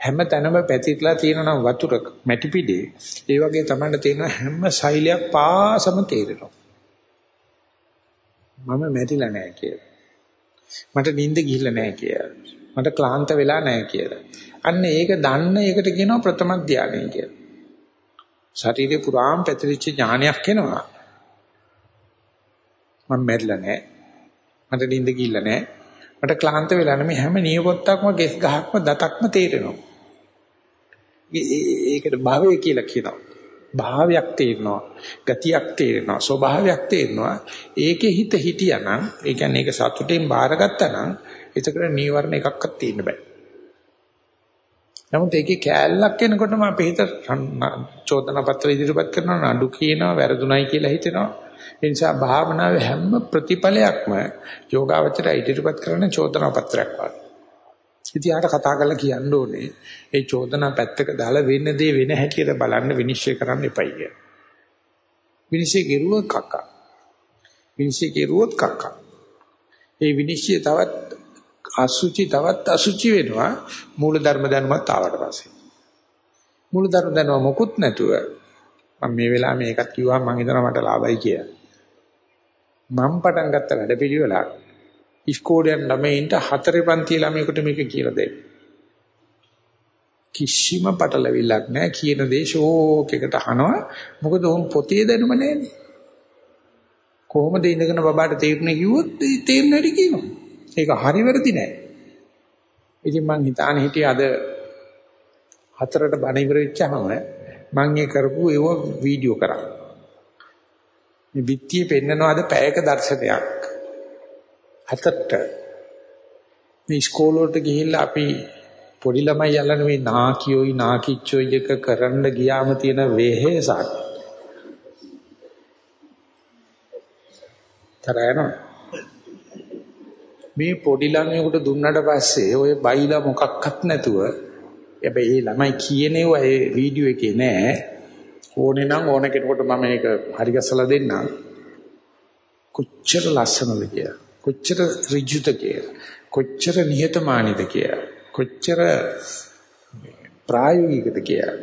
හැම තැනම පැතිරලා තියෙනවා වතුර මැටි පිටේ. ඒ වගේ තමයි තියෙන හැම සෛලයක් පාසම තේරෙනවා. මම මැරිලා නැහැ කියලා. මට නිින්ද ගිහිල්ලා නැහැ කියලා. මට ක්ලාන්ත වෙලා නැහැ කියලා. අන්න ඒක දන්න එකට කියනවා ප්‍රථම ධානය කියලා. ශරීරේ පුරාම පැතිරිච්ච ඥානයක් එනවා. මම මැරිලා නැහැ. මට නිින්ද ගිහිල්ලා නැහැ. මට ක්ලාන්ත වෙලා නැහැ. හැම නියපොත්තක්ම ගෙස් ගහක්ම දතක්ම තේරෙනවා. ඒකට භාවය කියලා කියනවා. භාවයක් තේරෙනවා, ගතියක් තේරෙනවා, ස්වභාවයක් තේරෙනවා. ඒකේ හිත හිටියානම්, ඒ කියන්නේ ඒක සතුටින් බාරගත්තා නම්, එතකොට නීවරණ එකක්වත් තියෙන්න බෑ. නමුත් ඒකේ කෑල්ලක් එනකොටම අපේ හිත චෝදනා පත්‍ර ඉදිරිපත් කරනවා නඩු කියනවා වැරදුණයි කියලා හිතෙනවා. ඒ නිසා භාවනාවේ හැම ප්‍රතිඵලයක්ම යෝගාවචරය ඉදිරිපත් කරන චෝදනා පත්‍රයක් වගේ. ඉතින් ආට කතා කරලා කියන්න ඕනේ ඒ චෝදනා පැත්තක දාලා වෙන දේ වෙන හැටියට බලන්න විනිශ්චය කරන්න එපයි කිය. විනිශ්චය කෙරුවොත් කක්කා. විනිශ්චය කෙරුවොත් කක්කා. ඒ විනිශ්චය තවත් අසුචි තවත් අසුචි වෙනවා මූල ධර්ම දැනුමත් ආවට පස්සේ. මූල ධර්ම දැනුම මොකුත් නැතුව මම මේ වෙලාවේ මේකත් කිව්වා මම හිතනවා මට ලාභයි කියලා. මම පටන් ගත්ත වැඩපිළිවෙලක් ඉස්කෝලේ යන ළමයින්ට හතරේ පන්ති ළමයෙකුට මේක කියලා දෙන්න. කිසිම පටලවිල්ලක් නැහැ කියන දේ ෂෝක් එකට අහනවා මොකද උන් පොතේ දැනුම නැහැනේ. කොහොමද ඉඳගෙන බබාට තේරුනේ කිව්වොත් තේරෙන්නේ නැටි කියනවා. ඒක හරි වැරදි නෑ. ඉතින් මං හිතාන හිටියේ අද හතරට බණ ඉවර වෙච්චාම මං ඒ කරපු ඒව වීඩියෝ කරා. මේ පිටියේ පෙන්නනවාද පැයක දර්ශනයක්. හතරට මේ ඉස්කෝල වලට ගිහිල්ලා අපි පොඩි ළමයි යල්ලන මේ නාකියෝයි නාකිච්චෝයි එක කරන්න ගියාම තියෙන වෙහෙසක් තරයන මේ පොඩි ළමයෙකුට දුන්නට පස්සේ ඔය බයිලා මොකක්වත් නැතුව හැබැයි මේ ළමයි කියනේවා ඒ වීඩියෝ එකේ නෑ. ඕනේ නම් ඕන කෙනෙකුට මම මේක හරි ගස්සලා දෙන්නම්. කොච්චර ලස්සනද කියලා. කොච්චර ඍජුද කියලා. කොච්චර නිහතමානීද කියලා. කොච්චර ප්‍රායෝගිකද කියලා.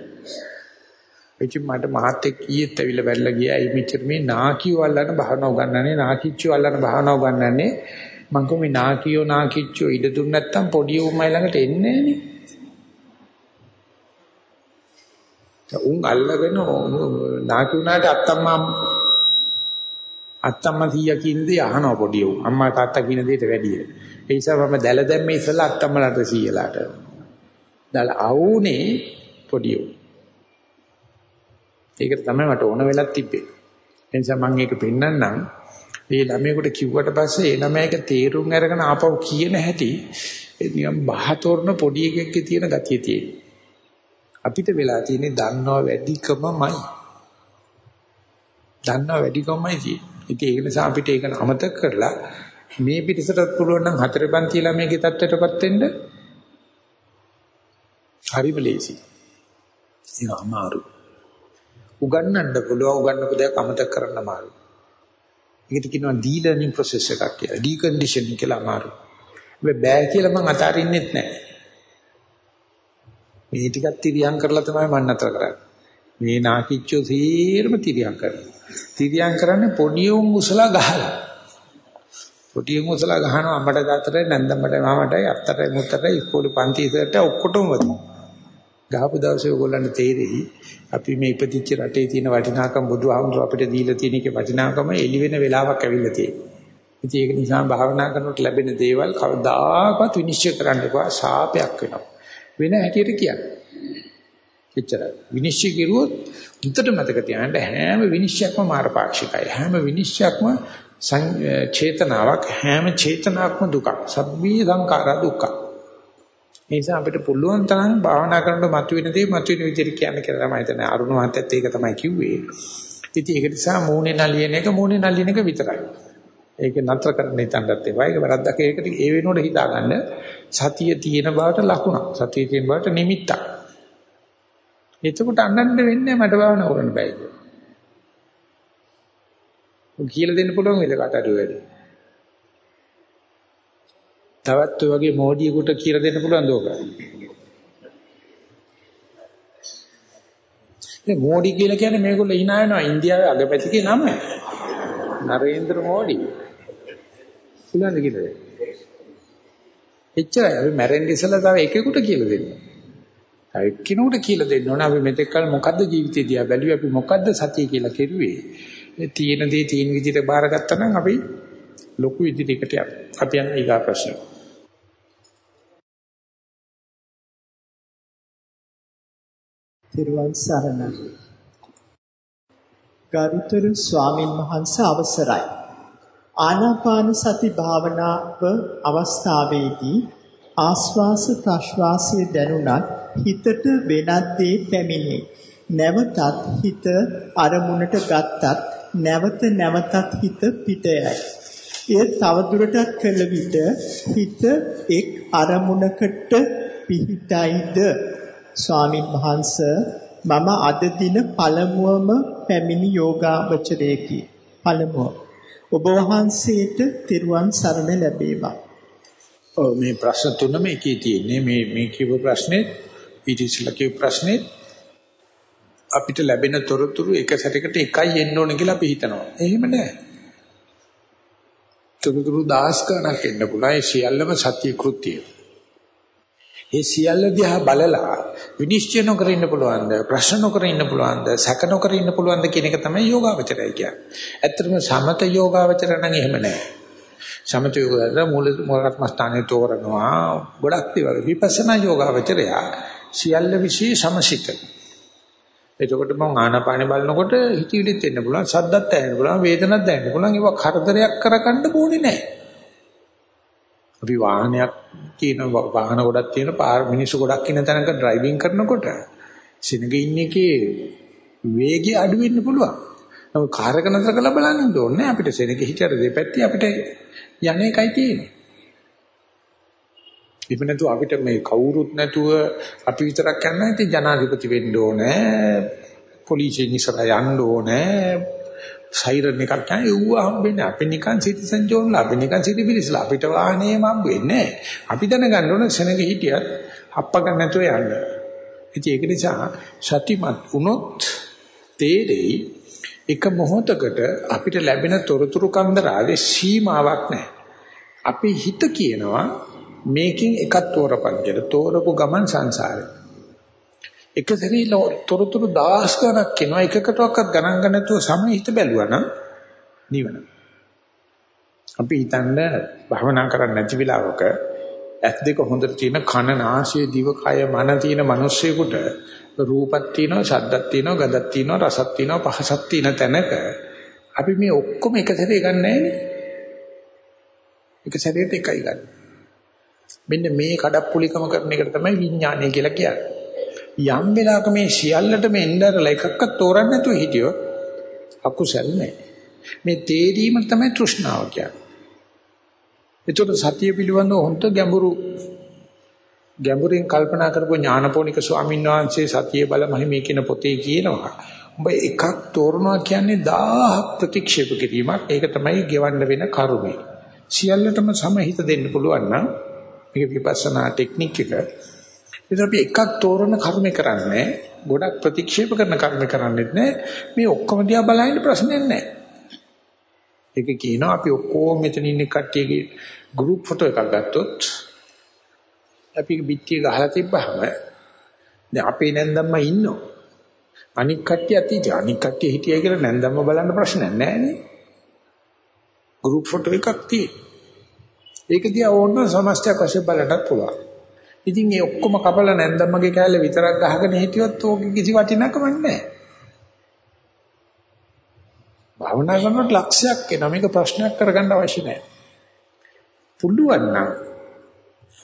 එචි මට මහත් එක්ක ඊයේත් ඇවිල්ලා බැලලා ගියා. මේ මෙච්චර මේ නාකියෝ අල්ලන භාවනා උගන්වන්නේ නාකිච්චෝ අල්ලන භාවනා උගන්වන්නේ මං කොහොම නාකියෝ නාකිච්චෝ ඉඩ දුන්න නැත්තම් පොඩි උම්මයි ළඟට එන්නේ නෑනේ. උන් අල්ලගෙන නාකි උනාට අත්තම්මා අත්තම්මා සීයා කියන දේ අහනවා පොඩි උන්. අම්මා තාත්තා කියන දේට වැඩිය. ඒ නිසා මම දැල දැම්මේ ඉස්සලා අත්තම්මලාට සීයලාට. දැල අවුනේ පොඩි උන්. ඒකට තමයි මට ඕන වෙලක් තිබ්බේ. ඒ නිසා මම ඒක පෙන්නන්නම්. ඒ ළමයෙකුට කිව්වට පස්සේ ඒ ළමයාගේ තේරුම් අරගෙන ආපහු කියන හැටි නිකන් බහතෝරන පොඩි එකෙක්ගේ තියෙන ගතිය තියෙනවා. අපිට වෙලා තියෙන්නේ දන්නව වැඩිකමමයි. දන්නව වැඩිකමමයි තියෙන්නේ. ඉතින් ඒක නිසා අපිට ඒක අමතක කරලා මේ පිටසටත් පුළුවන් නම් හතර පන්ති ළමයිගේ தත්ත්වයටපත් වෙන්න හරිම ලේසි. ඒක අමාරුයි. උගන්නන්න පුළුවන් උගන්නපු දෙයක් අමතක කරන්න අමාරුයි. ඒකට කියනවා ඩී ලර්නින් ප්‍රොසෙස් එකක් කියලා. ඩී කන්ඩිෂනින් කියලා අමාරුයි. මේ බෑ කියලා මම අතාරින්නෙත් නැහැ. මේ ටිකක් තිරියම් කරලා තමයි මම නතර කරන්නේ. මේ නාකිච්චෝ සීරම තිරියම් කරනවා. තිරියම් කරන්නේ පොඩි උන් උසලා ගහලා. පොඩි උන් උසලා ගහනවා අම්මට තාත්තට නැන්දම්මට මාමටයි අත්තටයි මුත්තටයි ඉස්කෝලේ පන්ති ඉස්සරට ඔක්කොටම වදිනවා. ගහපු දවසේ ඔයගොල්ලන්ට තේරෙයි අපි මේ ඉපදිච්ච රටේ තියෙන වටිනාකම බුදුහාමුදුර අපිට දීලා තියෙන එකේ වටිනාකම එළි වෙන වෙලාවක් ඇවිල්ලා තියෙනවා. ඉතින් ඒක නිසා භාවනා කරනකොට ලැබෙන දේවල් කවදාකවත් විනිශ්චය කරන්න එපා ශාපයක් වෙනවා. වෙන හැටියට කියන්නේ. එච්චරයි. විනිශ්චය කෙරුවොත් උන්ට මතක තියාගන්න හැම විනිශ්චයක්ම මාරපාක්ෂිකයි. හැම විනිශ්චයක්ම චේතනාවක් හැම චේතනාවක්ම දුකක්. සබ්බී සංඛාර දුක්ඛ. ඒ නිසා අපිට පුළුවන් තරම් භාවනා කරනකොට මතුවෙන දේ මතුවෙන විදිහට කියන්න කියලා තමයි හිතන්නේ. අරුණ මහත්තයත් ඒක තමයි කිව්වේ. ඉතින් ඒක නිසා මූණේ නලියන එක මූණේ නලියන එක විතරයි. ඒක නතර කරන්න හිතන්නත් එපා. ඒක වැරද්දක් ඒකට ඒ වෙනුවට හිතාගන්න සතිය තියෙන බවට ලකුණක්. සතිය තියෙන බවට නිමිත්තක්. එතකොට අන්නන්න වෙන්නේ මට භාවනා කරන්න බෑ කියලා. කියලා දෙන්න පුළුවන් වේද කාටද වැඩි. තවත් ඔය වගේ මොඩියෙකුට කියලා දෙන්න පුළුවන් දෝක. මේ මොඩි කියලා කියන්නේ මේගොල්ලෝ hina වෙනවා ඉන්දියාවේ අගමැතිගේ නම. නරේන්ද්‍ර මොඩි. පුළුවන්ද කියලා. එච්චරයි අපි මැරෙන්න ඉස්සලා තව එකෙකුට කියලා දෙන්න. තව එක්කිනුට කියලා දෙන්න ඕන අපි මෙතෙක් කල මොකද්ද ජීවිතේ දිහා බැලුවේ අපි මොකද්ද සතිය කියලා කෙරුවේ. ඒ තියෙන දේ තියෙන විදිහට බාරගත්තා නම් අපි ලොකු ඉදිරියකට යනවා. අපි යන ඊගා ප්‍රශ්න. තිරුවන් සරණයි. ගරුතර ස්වාමින් වහන්සේ අවසරයි. ආනාපාන සති භාවනාව අවස්ථාවේදී ආස්වාස ප්‍රශ්වාසයේ දැනුණත් හිතට වෙනත් දේ පැමිණේ. නැවතත් හිත අරමුණට ගත්තත් නැවත නැවතත් හිත පිටයයි. එය තවදුරටත් කළ විට හිත එක් අරමුණකට පිහිටයිද ස්වාමින් වහන්ස මම අද දින පළමුවම පැමිණි යෝගාවචරයේකි. පළමුව ඔබ වහන්සේට තෙරුවන් සරණ ලැබේවා. ඔව් මේ ප්‍රශ්න තුනම එකේ තියෙන්නේ මේ මේ කියපු ප්‍රශ්නේ ඊට ඉස්සෙල්ලා කියපු ප්‍රශ්නේ අපිට ලැබෙන තොරතුරු එක සැරයකට එකයි එන්න ඕන කියලා අපි හිතනවා. එහෙම නෑ. තොරතුරු දහස් ගණක් එන්න පුළුවන්. ඒ සියල්ලම සත්‍ය කෘත්‍යය. ඒ සියල්ල දිහා බලලා විනිශ්චය නොකර ඉන්න පුළුවන්ද ප්‍රශ්න නොකර ඉන්න පුළුවන්ද සැක නොකර ඉන්න පුළුවන්ද කියන එක තමයි යෝගාවචරය කියන්නේ. ඇත්තටම සමත යෝගාවචර නම් එහෙම නැහැ. සමත යෝගාවචර මූල මූලකත්ම ස්ථානයේ තෝරනවා ගොඩක් දේවල් විපස්සනා යෝගාවචරය සියල්ල વિશે සමසිත. එතකොට මම ආනාපානෙ බලනකොට හිතවිලිත් එන්න පුළුවන් සද්දත් ඇහෙන්න පුළුවන් වේදනත් දැනෙන්න පුළුවන් ඒවා කරදරයක් කරගන්න ඕනේ නැහැ. අපි වාහනයක් තියෙන වාහන ගොඩක් තියෙන පාර මිනිස්සු ගොඩක් ඉන්න තැනක ඩ්‍රයිවිං කරනකොට සිනග ඉන්නේ කේ වේගය අඩු වෙන්න පුළුවන්. නමුත් කාර් එක නතර කරලා බලන්න ඕනේ අපිට සෙනග හිටියට දෙපැත්තේ අපිට යන්නේ එකයි තියෙන්නේ. එහෙම නැතුව අපිට මේ කවුරුත් නැතුව අපි විතරක් යන්න ඉතින් ජනාධිපති වෙන්න ඕනේ. පොලිසියෙන් ඉස්සරහ යන්න ඕනේ. සයිරන් එකක් ගන්න එව්ව හම්බෙන්නේ අපි නිකන් සිටිසන් ජෝන්ලා අපි නිකන් සිටි පිළිසලා අපිට වාහනේ හම්බ වෙන්නේ අපි දැනගන්න ඕන සෙනග හිටියත් හප්ප ගන්න නැතුව යන්න. ඉතින් ඒක නිසා සතිමත් වුණොත් තේරෙයි එක මොහොතකට අපිට ලැබෙන තොරතුරු කන්දරාවේ සීමාවක් නැහැ. අපි හිත කියනවා මේකෙන් එකක් තෝරපන් කියලා. තෝරපු ගමන් සංසාරේ. එක සැරේ තොරතුරු දහස් ගණක් කෙනා එකකටවත් ගණන් ගන්න නැතුව සමහිත බැලුවා නම් නිවන. අපි හිතන්න භවනා කරන්නේ නැති වෙලාවක ඇස් දෙක හොඳට තියෙන කන නාසය දිව කය මන තියෙන මිනිස්සෙකුට රූපක් තියෙනවා ශබ්දක් තියෙනවා ගඳක් තියෙනවා රසක් තියෙනවා පහසක් තියෙන තැනක අපි මේ ඔක්කොම එක සැරේ ගන්නෑ නේ. එක සැරේට එකයි ගන්න. මෙන්න මේ කඩප්පුලිකම කරන එකට තමයි විඥානය කියලා කියන්නේ. යම් වෙලාවක මේ සියල්ලටම එnderලා එකක්වත් තෝරන්න නැතුව හිටියොත් අකුසල් නැහැ. මේ තේරීම තමයි තෘෂ්ණාව කියන්නේ. ඒතකොට සතිය පිළිබඳව හොඳ ගැඹුරු ගැඹුරින් කල්පනා කරපු ඥානපෝනික ස්වාමීන් වහන්සේ සතිය බල මහිමේ කියන පොතේ කියනවා. උඹ එකක් තෝරනවා කියන්නේ 1000 ප්‍රතික්ෂේප කිරීමක්. ඒක තමයි ගෙවන්න වෙන කරුමේ. සියල්ලටම සමහිත දෙන්න පුළුවන් නම් මේක විපස්සනා ටෙක්නික් එක. ඒත් අපි එකක් තෝරන කර්ම කරන්නේ ගොඩක් ප්‍රතික්ෂේප කරන කර්ම කරන්නේත් නැහැ. මේ ඔක්කොම දිහා බලහින්න ප්‍රශ්නයක් නැහැ. ඒක කියනවා අපි ඔක්කොම මෙතන ඉන්න කට්ටියගේ ගෲප් ෆොටෝ එකක් ගත්තොත් අපි පිටිය ගහලා තිබ්බහම දැන් අපේ නැන්දම්ම ඉන්නෝ. අනික් කට්ටිය අතීත අනික් කට්ටිය හිටියයි කියලා නැන්දම්ම බලන්න ප්‍රශ්නයක් නැහැ නේ. ගෲප් ෆොටෝ එකක් තියෙයි. ඒක දිහා ඕන සමස්තයක් වශයෙන් බලන්නත් පුළුවන්. ඉතින් මේ ඔක්කොම කපලා නැන්දම්මගේ කෑල්ල විතරක් ගහගෙන හිටියොත් ඕකේ කිසි වටිනකමක් නැහැ. භාවනා කරනකොට ලක්ෂයක් එනවා මේක ප්‍රශ්නයක් කරගන්න අවශ්‍ය නැහැ. පුළුවන් නම්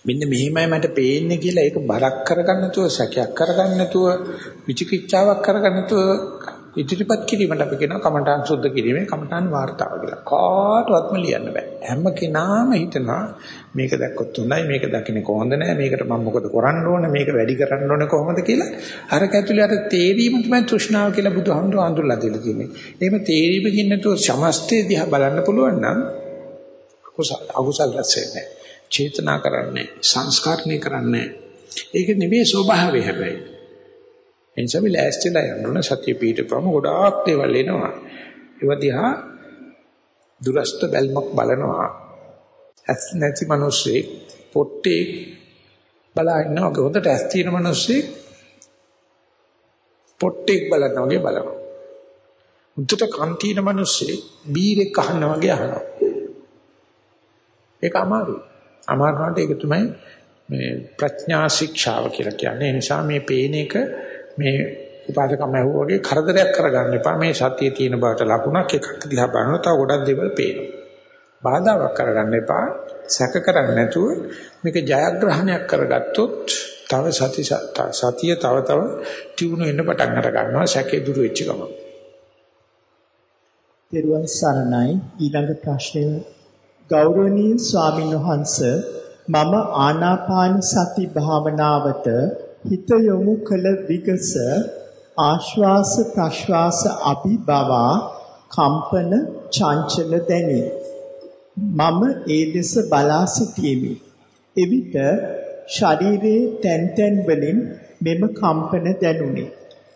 මෙන්න මෙහෙමයි මට පේන්නේ කියලා ඒක බරක් කරගන්න නැතුව සැකයක් කරගන්න නැතුව විචිකිච්ඡාවක් කරගන්න නැතුව ඉදිරිපත් කිරීමට අපි කියනවා කමඨාන් සුද්ධ කිරීමේ කමඨාන් වාර්තාව කියලා. කාටවත්ම ලියන්න බෑ. හැම කෙනාම හිතනවා මේක දැක්කොත් හොඳයි මේක දකින්නේ කොහොමද නෑ මේකට මම මොකද කරන්න ඕනේ මේක වැඩි කරන්න ඕනේ කොහොමද කියලා අර කැතුලේ අර තේරීම තමයි තෘෂ්ණාව කියලා බුදුහාමුදුරුවෝ අඳුරලා දෙලා තියෙන්නේ. එහෙම තේරීමකින් නැතුව සමස්තය දිහා බලන්න පුළුවන් නම් අකුසල අකුසල රැස්ෙන්නේ. චේතනා කරන්නේ සංස්කාරණය කරන්නේ. ඒක නෙවෙයි ස්වභාවය හැබැයි. එනිසා අපි ලෑස්තිලා යන්න ඕන සතිය පිටපම ගොඩාක් දේවල් එනවා. ඒව දිහා දුරස්ත බැල්මක් බලනවා. ඇස් නැති මිනිස්සේ පොට්ටේ බලා ඉන්නවා. හොඳට ඇස් තියෙන මිනිස්සේ පොට්ටෙක් බලනවා වගේ බලනවා. උන්ට කන් තියෙන මිනිස්සේ බීරෙක් අහනවා වගේ අහනවා. ඒක අමාරුයි. අමාරුනට ඒක තමයි මේ ප්‍රඥා ශික්ෂාව කියලා කියන්නේ. ඒ නිසා මේ පේන එක මේ උපාදකම වගේ කරදරයක් කරගන්න එපා. මේ සතියේ තියෙන බවට ලකුණක් එකක් දිහා බලනවා තව ගොඩක් දේවල් පේනවා. බාධාවක් කරගන්න එපා. සැක කරන්නේ නැතුව මේක ජයග්‍රහණයක් කරගත්තොත් තව සති සතිය තව තව තියුණු වෙන්න පටන් අර ගන්නවා සැකේ දුරු වෙච්ච ගමන්. දේරුවන් සරණයි ඊළඟ ප්‍රශ්නය ගෞරවනීය ස්වාමින් වහන්සේ මම ආනාපාන සති භාවනාවට හිත යොමු කළ විගස ආශ්වාස ප්‍රශ්වාස අභිබවා කම්පන චංචල දැනේ. මම ඒ දෙස බලා සිටියෙමි. එවිට ශරීරයේ තැන් තැන් වලින් මෙම කම්පන දැනුනි.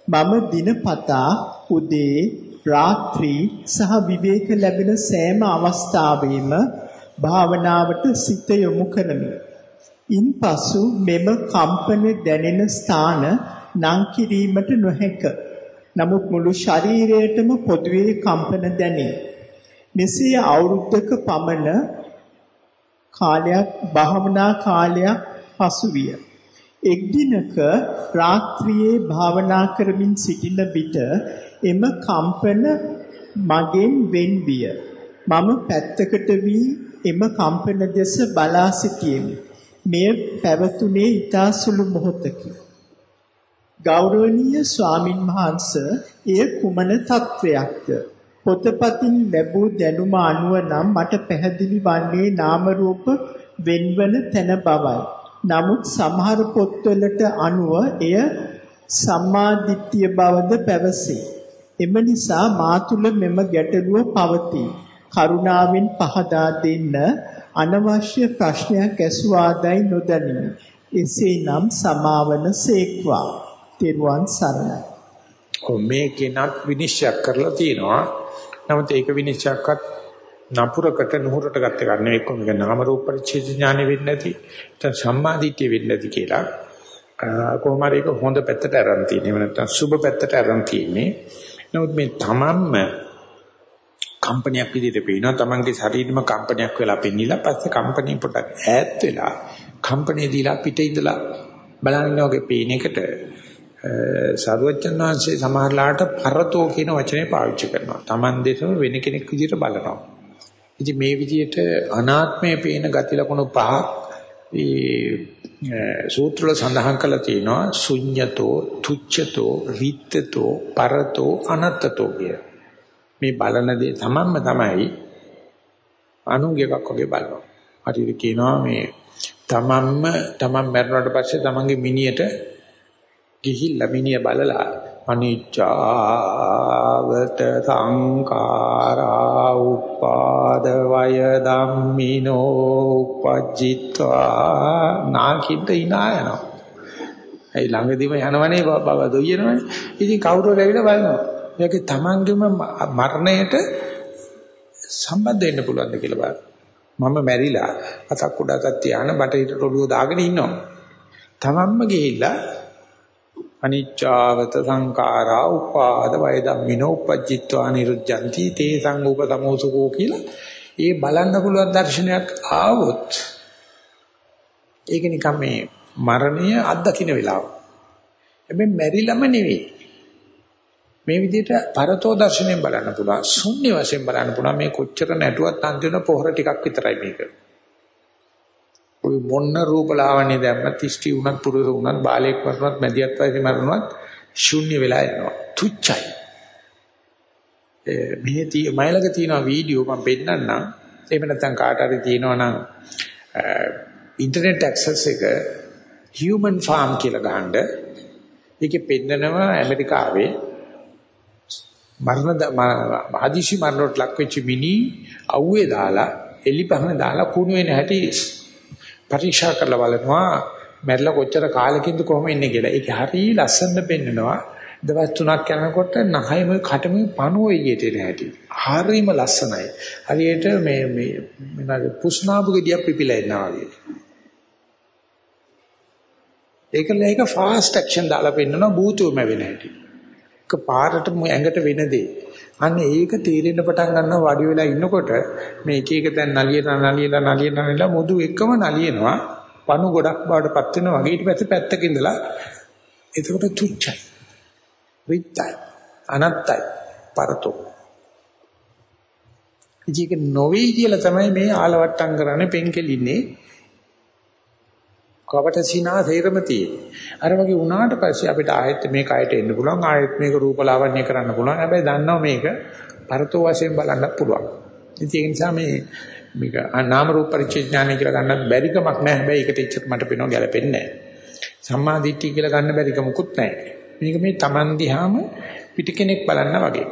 මම දිනපතා උදේ රාත්‍රී සහ විවේක ලැබෙන සෑම අවස්ථාවෙම භාවනාවට සිත යොමු කරමි. ඉන්පසු මෙම කම්පන දැනෙන ස්ථාන නම් කිරීමට නොහැක. නමුත් මුළු ශරීරයටම පොදුවේ කම්පන දැනේ. මෙසේ අවුරුද්දක පමණ කාලයක් භාවනා කාලයක් පසු විය. එක් දිනක රාත්‍රියේ භාවනා කරමින් සිටින විට එම කම්පන මගෙන් වෙන් විය. මම පැත්තකට වී එම කම්පන දෙස බලා සිටියෙමි. මෙය පැවතුනේ ඊතා සුළු මොහොතකි. ගෞරවනීය ස්වාමින් වහන්සේ එය කුමන තත්වයක්ද? පොතපතින් ලැබූ දැනුම අනුව නම් මට පැහැදිලි වන්නේ නාම රූප වෙන්වන තැන බවයි. නමුත් සමහර පොත්වලට අනුව එය සම්මාදිට්ඨිය බවද පැවසේ. එම නිසා මා තුල මෙම ගැටලුව පවතී. කරුණාවෙන් පහදා දෙන්න අනවශ්‍ය ප්‍රශ්නයක් ඇසුවාදයි නොදනිමි. එසේනම් සමාවන සේක්වා. තෙරුවන් සරණයි. මේකෙනත් විනිශ්චය කරලා තියෙනවා. නමුත් ඒක විනිශ්චයක්වත් නපුරකට නුහුරට ගත්ත ගන්න එක්ක මේක නාම රූප පරිච්ඡේද ඥානෙ වෙන්නේ නැති. නැත්නම් සම්මාදිට්ඨිය වෙන්නේ නැති කියලා. කොහොම හරි ඒක හොඳ පැත්තට අරන් තියෙන්නේ. එහෙම නැත්නම් සුබ පැත්තට අරන් තියෙන්නේ. නමුත් මේ තමන්ම කම්පනියක් විදිහට පේනවා තමන්ගේ ශරීරෙම කම්පනියක් වෙලා පෙන්නිලා පස්සේ කම්පනිය පොඩක් ඈත් වෙලා කම්පනිය දීලා පිට ඉඳලා බලන්න වගේ පේන එකට සරුවචන් වහන්සේ සමහරලාට පරතෝ කියන වචනේ පාවිච්චි කරනවා. Taman දෙසම වෙන කෙනෙක් විදිහට බලනවා. ඉතින් මේ විදිහට අනාත්මයේ පේන ගති ලක්ෂණ පහක් ඒ සූත්‍රවල සඳහන් කරලා තියෙනවා ශුඤ්‍යතෝ තුච්ඡතෝ විත්තතෝ පරතෝ අනත්තතෝ කිය. මේ බලන දේ තමන්ම තමයි අනුන්ගේ එකක් වගේ බලනවා. හරියට කියනවා මේ තමන්ම තමන් මැරුණාට පස්සේ තමන්ගේ මිනියට ගිහිල්ලා මිනිය බලලා අනිච්චාවත සංඛාරා උපාද වය ධම්මිනෝ උපජ්ජිත්වා නාකිට ඉනායනවා. ඒ ළඟදිම යනවනේ බබ දොයිනවනේ. ඉතින් කවුරු හරි ඇවිල්ලා බලනවා. මේකේ Tamanගෙම මරණයට සම්බන්ධ වෙන්න පුළුවන්ද කියලා බලන්න. මම මැරිලා අතක් උඩටත් තියාන බටහිර ඔළුව දාගෙන ඉන්නවා. තමන්ම ගිහිල්ලා අනිච්චාවත සංඛාරා උපාද වය ධම්මිනෝ උපජ්ජිත්වා නිරුද්ධಂತಿ තේ සංූප සමෝසුකෝ කියලා ඒ බලන්න පුළුවන් දර්ශනයක් ආවොත් ඒක නිකම් මේ මරණය අත්දකින්න වෙලාව. හැබැයි මැරිලම නෙවෙයි. මේ විදිහට පරතෝ දර්ශනයෙන් බලන්න පුළුවන්. ශුන්‍ය වශයෙන් බලන්න පුළුවන් මේ කොච්චර නැටුවත් අන්තිම පොහොර ටිකක් විතරයි මේක. ඔය මොන්න රූපලාවන්‍ය දැම්මත් ඉෂ්ටි උනත් පුරුෂ උනත් බාලයෙක් වරුණත් මැදියත් වයසේ මරුණත් ශුන්‍ය වෙලා යනවා. තුච්චයි. මේ තී මයිලක තියෙන වීඩියෝ මම පෙන්නන්නම්. එහෙම නැත්නම් කාට හරි තියෙනවා නම් ඉන්ටර්නෙට් ඇක්සස් එක human farm කියලා ගහනද ඒකේ පෙන්නනවා ඇමරිකාවේ මරණ හදිසි මරණට ලක් වෙච්ච මිනි අවුවේ දාලා එලිපහන දාලා කුණු වෙන හැටි පරීක්ෂා කරලා බලනවා මැරිලා කොච්චර කාලෙකින්ද කොහොම ඉන්නේ කියලා. ඒක හරිය ලස්සනට පෙන්නනවා. දවස් තුනක් යනකොට නහයම කටම පණුව එළියට එන හැටි. හරියම ලස්සනයි. හරියට මේ මේ මොනවාද පුස්නාබු ගෙඩියක් පිපිලා එනවා වගේ. ඒකල ඒක ෆාස්ට් ඇක්ෂන් දාලා පෙන්නනවා බූතුවම වෙන හැටි. එක පාරට ඇඟට වෙන දේ. අන්න ඒක තීරෙන්න පටන් ගන්නවා වඩි වෙලා ඉන්නකොට මේ එක එක දැන් නලියන නලියන නලියන නලියන මොදු එකම නලියනවා. පණු ගොඩක් බවට පත් වෙනවා. වගේ ඊට පස්සේ පැත්තක ඉඳලා එතකොට තුච්චයි. විත්තයි අනත්තයි. පරතෝ. ඉතින් නොවේ කියලා තමයි මේ ආලවට්ටම් කරන්නේ පෙන්කෙලින්නේ. කවට සිනා තේරම තියෙන්නේ. අර වගේ වුණාට පස්සේ අපිට ආයෙත් මේ කයට එන්න පුළුවන් ආයෙත් මේක රූපලාවන්‍ය කරන්න පුළුවන්. හැබැයි දන්නවා මේක පරතෝ වශයෙන් බලන්න පුළුවන්. ඉතින් ඒ නිසා මේ මේක නාම රූප පරිච්ඡේඥානය කියලා ගන්නත් බැරිකමක් නැහැ. හැබැයි ඒකට ඉච්චර මට පේනවා ගැලපෙන්නේ නැහැ. සම්මා දිට්ඨිය කියලා ගන්න බැරිකමකුත් නැහැ. මේක මේ Taman දිහාම පිට කෙනෙක් බලන්න වගේ.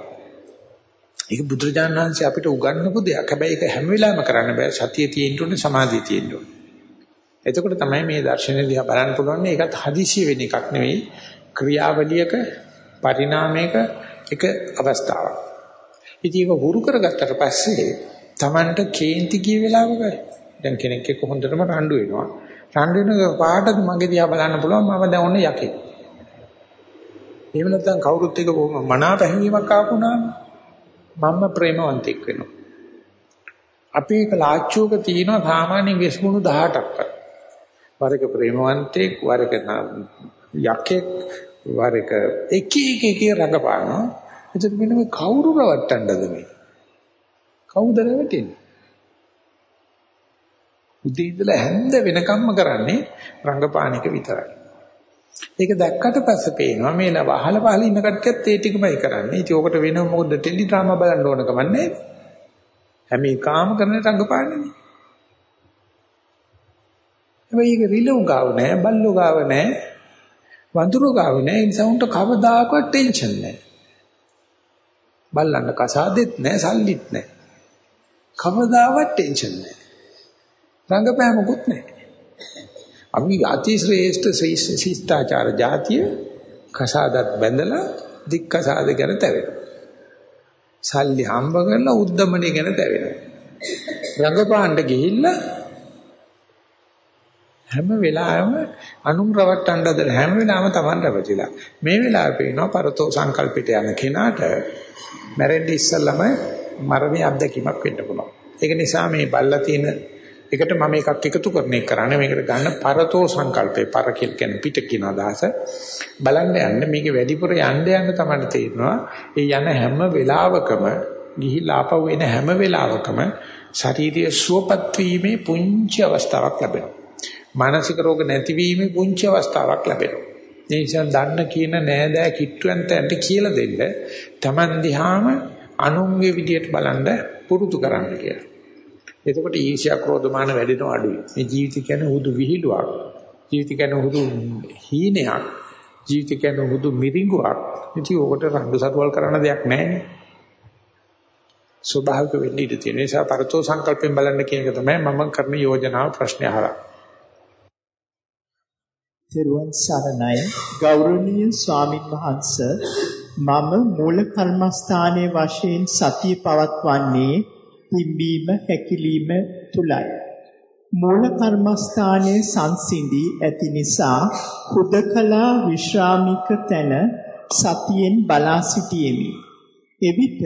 ඒක බුදුරජාණන් වහන්සේ අපිට උගන්වපු දෙයක්. හැබැයි ඒක හැම වෙලාවෙම කරන්න බෑ. සතිය තියෙන්න ඕනේ, සමාධිය තියෙන්න ඕනේ. එතකොට තමයි මේ දර්ශනය දිහා බලන්න පුළුවන්. ඒකත් හදිසිය වෙන එකක් නෙවෙයි. ක්‍රියාවලියක පරිණාමයක එක අවස්ථාවක්. ඉතින් ඒක හුරු කරගත්තට පස්සේ Tamanට කේන්ති ගිය වෙලාවක දැන් කෙනෙක් එක්ක හොඳටම රණ්ඩු වෙනවා. රණ්ඩු වෙන පාටද මගේ දිහා බලන්න පුළුවන් මම දැන් ඔන්න යකේ. එහෙම නැත්නම් කවුරුත් එක්ක මනාප හැඟීමක් ආපුණාම මම ප්‍රේමවන්තෙක් වෙනවා. අපි එක ලාච්චුවක තියෙනවා සාමාන්‍ය වෙස්මුණු 18ක්. වරක ප්‍රේමවන්තෙක් වරක යකෙක් වරක එක එක එක රඟපානවා. එතකොට මෙන්න මේ කවුරු රවට්ටන්නද මේ? කවුද රවටෙන්නේ? උදේ ඉඳලා හැන්ද වෙනකම්ම කරන්නේ රංගපාන එක විතරයි. ඒක දැක්කට පස්සේ පේනවා මේ වහල පහල ඉන්න කට්ටියත් ඒ ටිකමයි කරන්නේ. ඉතින් ඕකට වෙනව මොකද ටෙලි ඩ්‍රාමා බලන්න ඕන කමන්නේ හැම එකම කරන රංගපානනේ හැබැයි ඒක රිලව් ගාව නැහැ, බල්ලෝ ගාව නැහැ, වඳුරු ගාව නැහැ. ඒ නිසා උන්ට කවදාකවත් ටෙන්ෂන් නැහැ. බල්ලන්ට කසාදෙත් නැහැ, සල්ලිත් නැහැ. කවදාවත් ටෙන්ෂන් නැහැ. රංගපෑමකුත් නැහැ. අපි අති ශ්‍රේෂ්ඨ ශිෂ්ටාචාර જાතිය කසාදත් බැඳලා දික්කසාද ගැන තැවෙනවා. සල්ලි හම්බ කරලා උද්දමණය ගැන තැවෙනවා. රංගපාණ්ඩ ගිහිල්ලා හැම වෙලාවෙම අනුන් රවට්ටන්න හදන හැම වෙලාවෙම Taman රැවටිලා. මේ වෙලාවේ පේනවා පරතෝ සංකල්පිට යන කෙනාට මැරෙන්න ඉස්සෙල්ලම මරණයේ අත්දැකීමක් වෙන්න පුළුවන්. ඒක නිසා මේ බල්ලා තියෙන එකට මම එකක් එකතු කරන එක කරන්නේ. මේකට ගන්න පරතෝ සංකල්පේ. පර කියන පිට කියන අදහස. බලන්න යන්න. මේක වැඩිපුර යන්න යන්න තමයි තේරෙනවා. ඒ යන හැම වෙලාවකම ගිහිලා ආපහු එන හැම වෙලාවකම ශාරීරික සුවපත් වීමේ පුංචි අවස්ථාවක් ලැබෙනවා. මානසික රෝග නැතිවීමේ පුංචි අවස්ථාවක් ලැබෙනවා ඒ නිසා දන්න කියන නෑදෑ කිට්ටුවන්තයන්ට කියලා දෙන්න Taman දිහාම අනුන්ගේ විදියට බලන්න පුරුදු කරන්න කියලා එතකොට ඊර්ෂ්‍යා ක්‍රෝධමාන වැඩෙනව අඩුයි. මේ ජීවිත කියන්නේ හුදු විහිළුවක්. ජීවිත කියන්නේ හුදු හීනයක්. ජීවිත කියන්නේ හුදු මිරිඟුවක්. ඉතින් ඕකට රණ්ඩු සරුවල් කරන්න දෙයක් නැහැ ස්වභාවික වෙන්න ඉඩ තියෙන නිසා පරතෝ සංකල්පයෙන් බලන්න කියන එක තමයි මම කරන යෝජනාව ප්‍රශ්නේ අහලා. තෙරුවන් සරණයි ගෞරවනීය ස්වාමින් වහන්සේ මම මූල කර්මස්ථානයේ වශයෙන් සතිය පවත්වන්නේ පිම්බීම හැකිලිම තුලයි. මූල කර්මස්ථානයේ සංසිඳී ඇති නිසා හුදකලා විශ්‍රාමික තැන සතියෙන් බලා සිටියෙමි. එවිට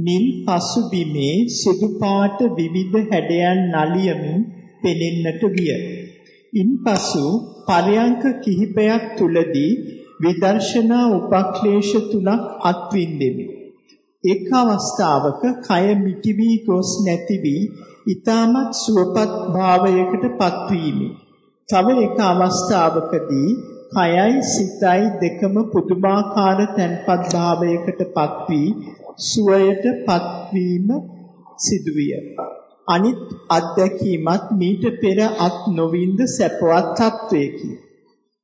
නිල් පසුබිමේ සුදු පාට විවිධ හැඩයන් නලියමින් පෙනෙන්නට විය. ඉන්පසු පරයන්ක කිහිපයක් තුලදී විදර්ශනා උපක්ලේශ තුනක් අත්විඳෙමි. එක් අවස්ථාවක කය මිටි වී ගොස් නැති වී ඊටමත් සුවපත් භාවයකට පත්වීමි. තව එක අවස්ථාවකදී කයයි සිතයි දෙකම පුදුමාකාර තැන්පත් භාවයකට පත්වී සුවයට පත්වීම සිදුවිය. අනිත් අත්දැකීමත් මීට පෙර අත් නොවින්ද සැපවත් තත්වයකි.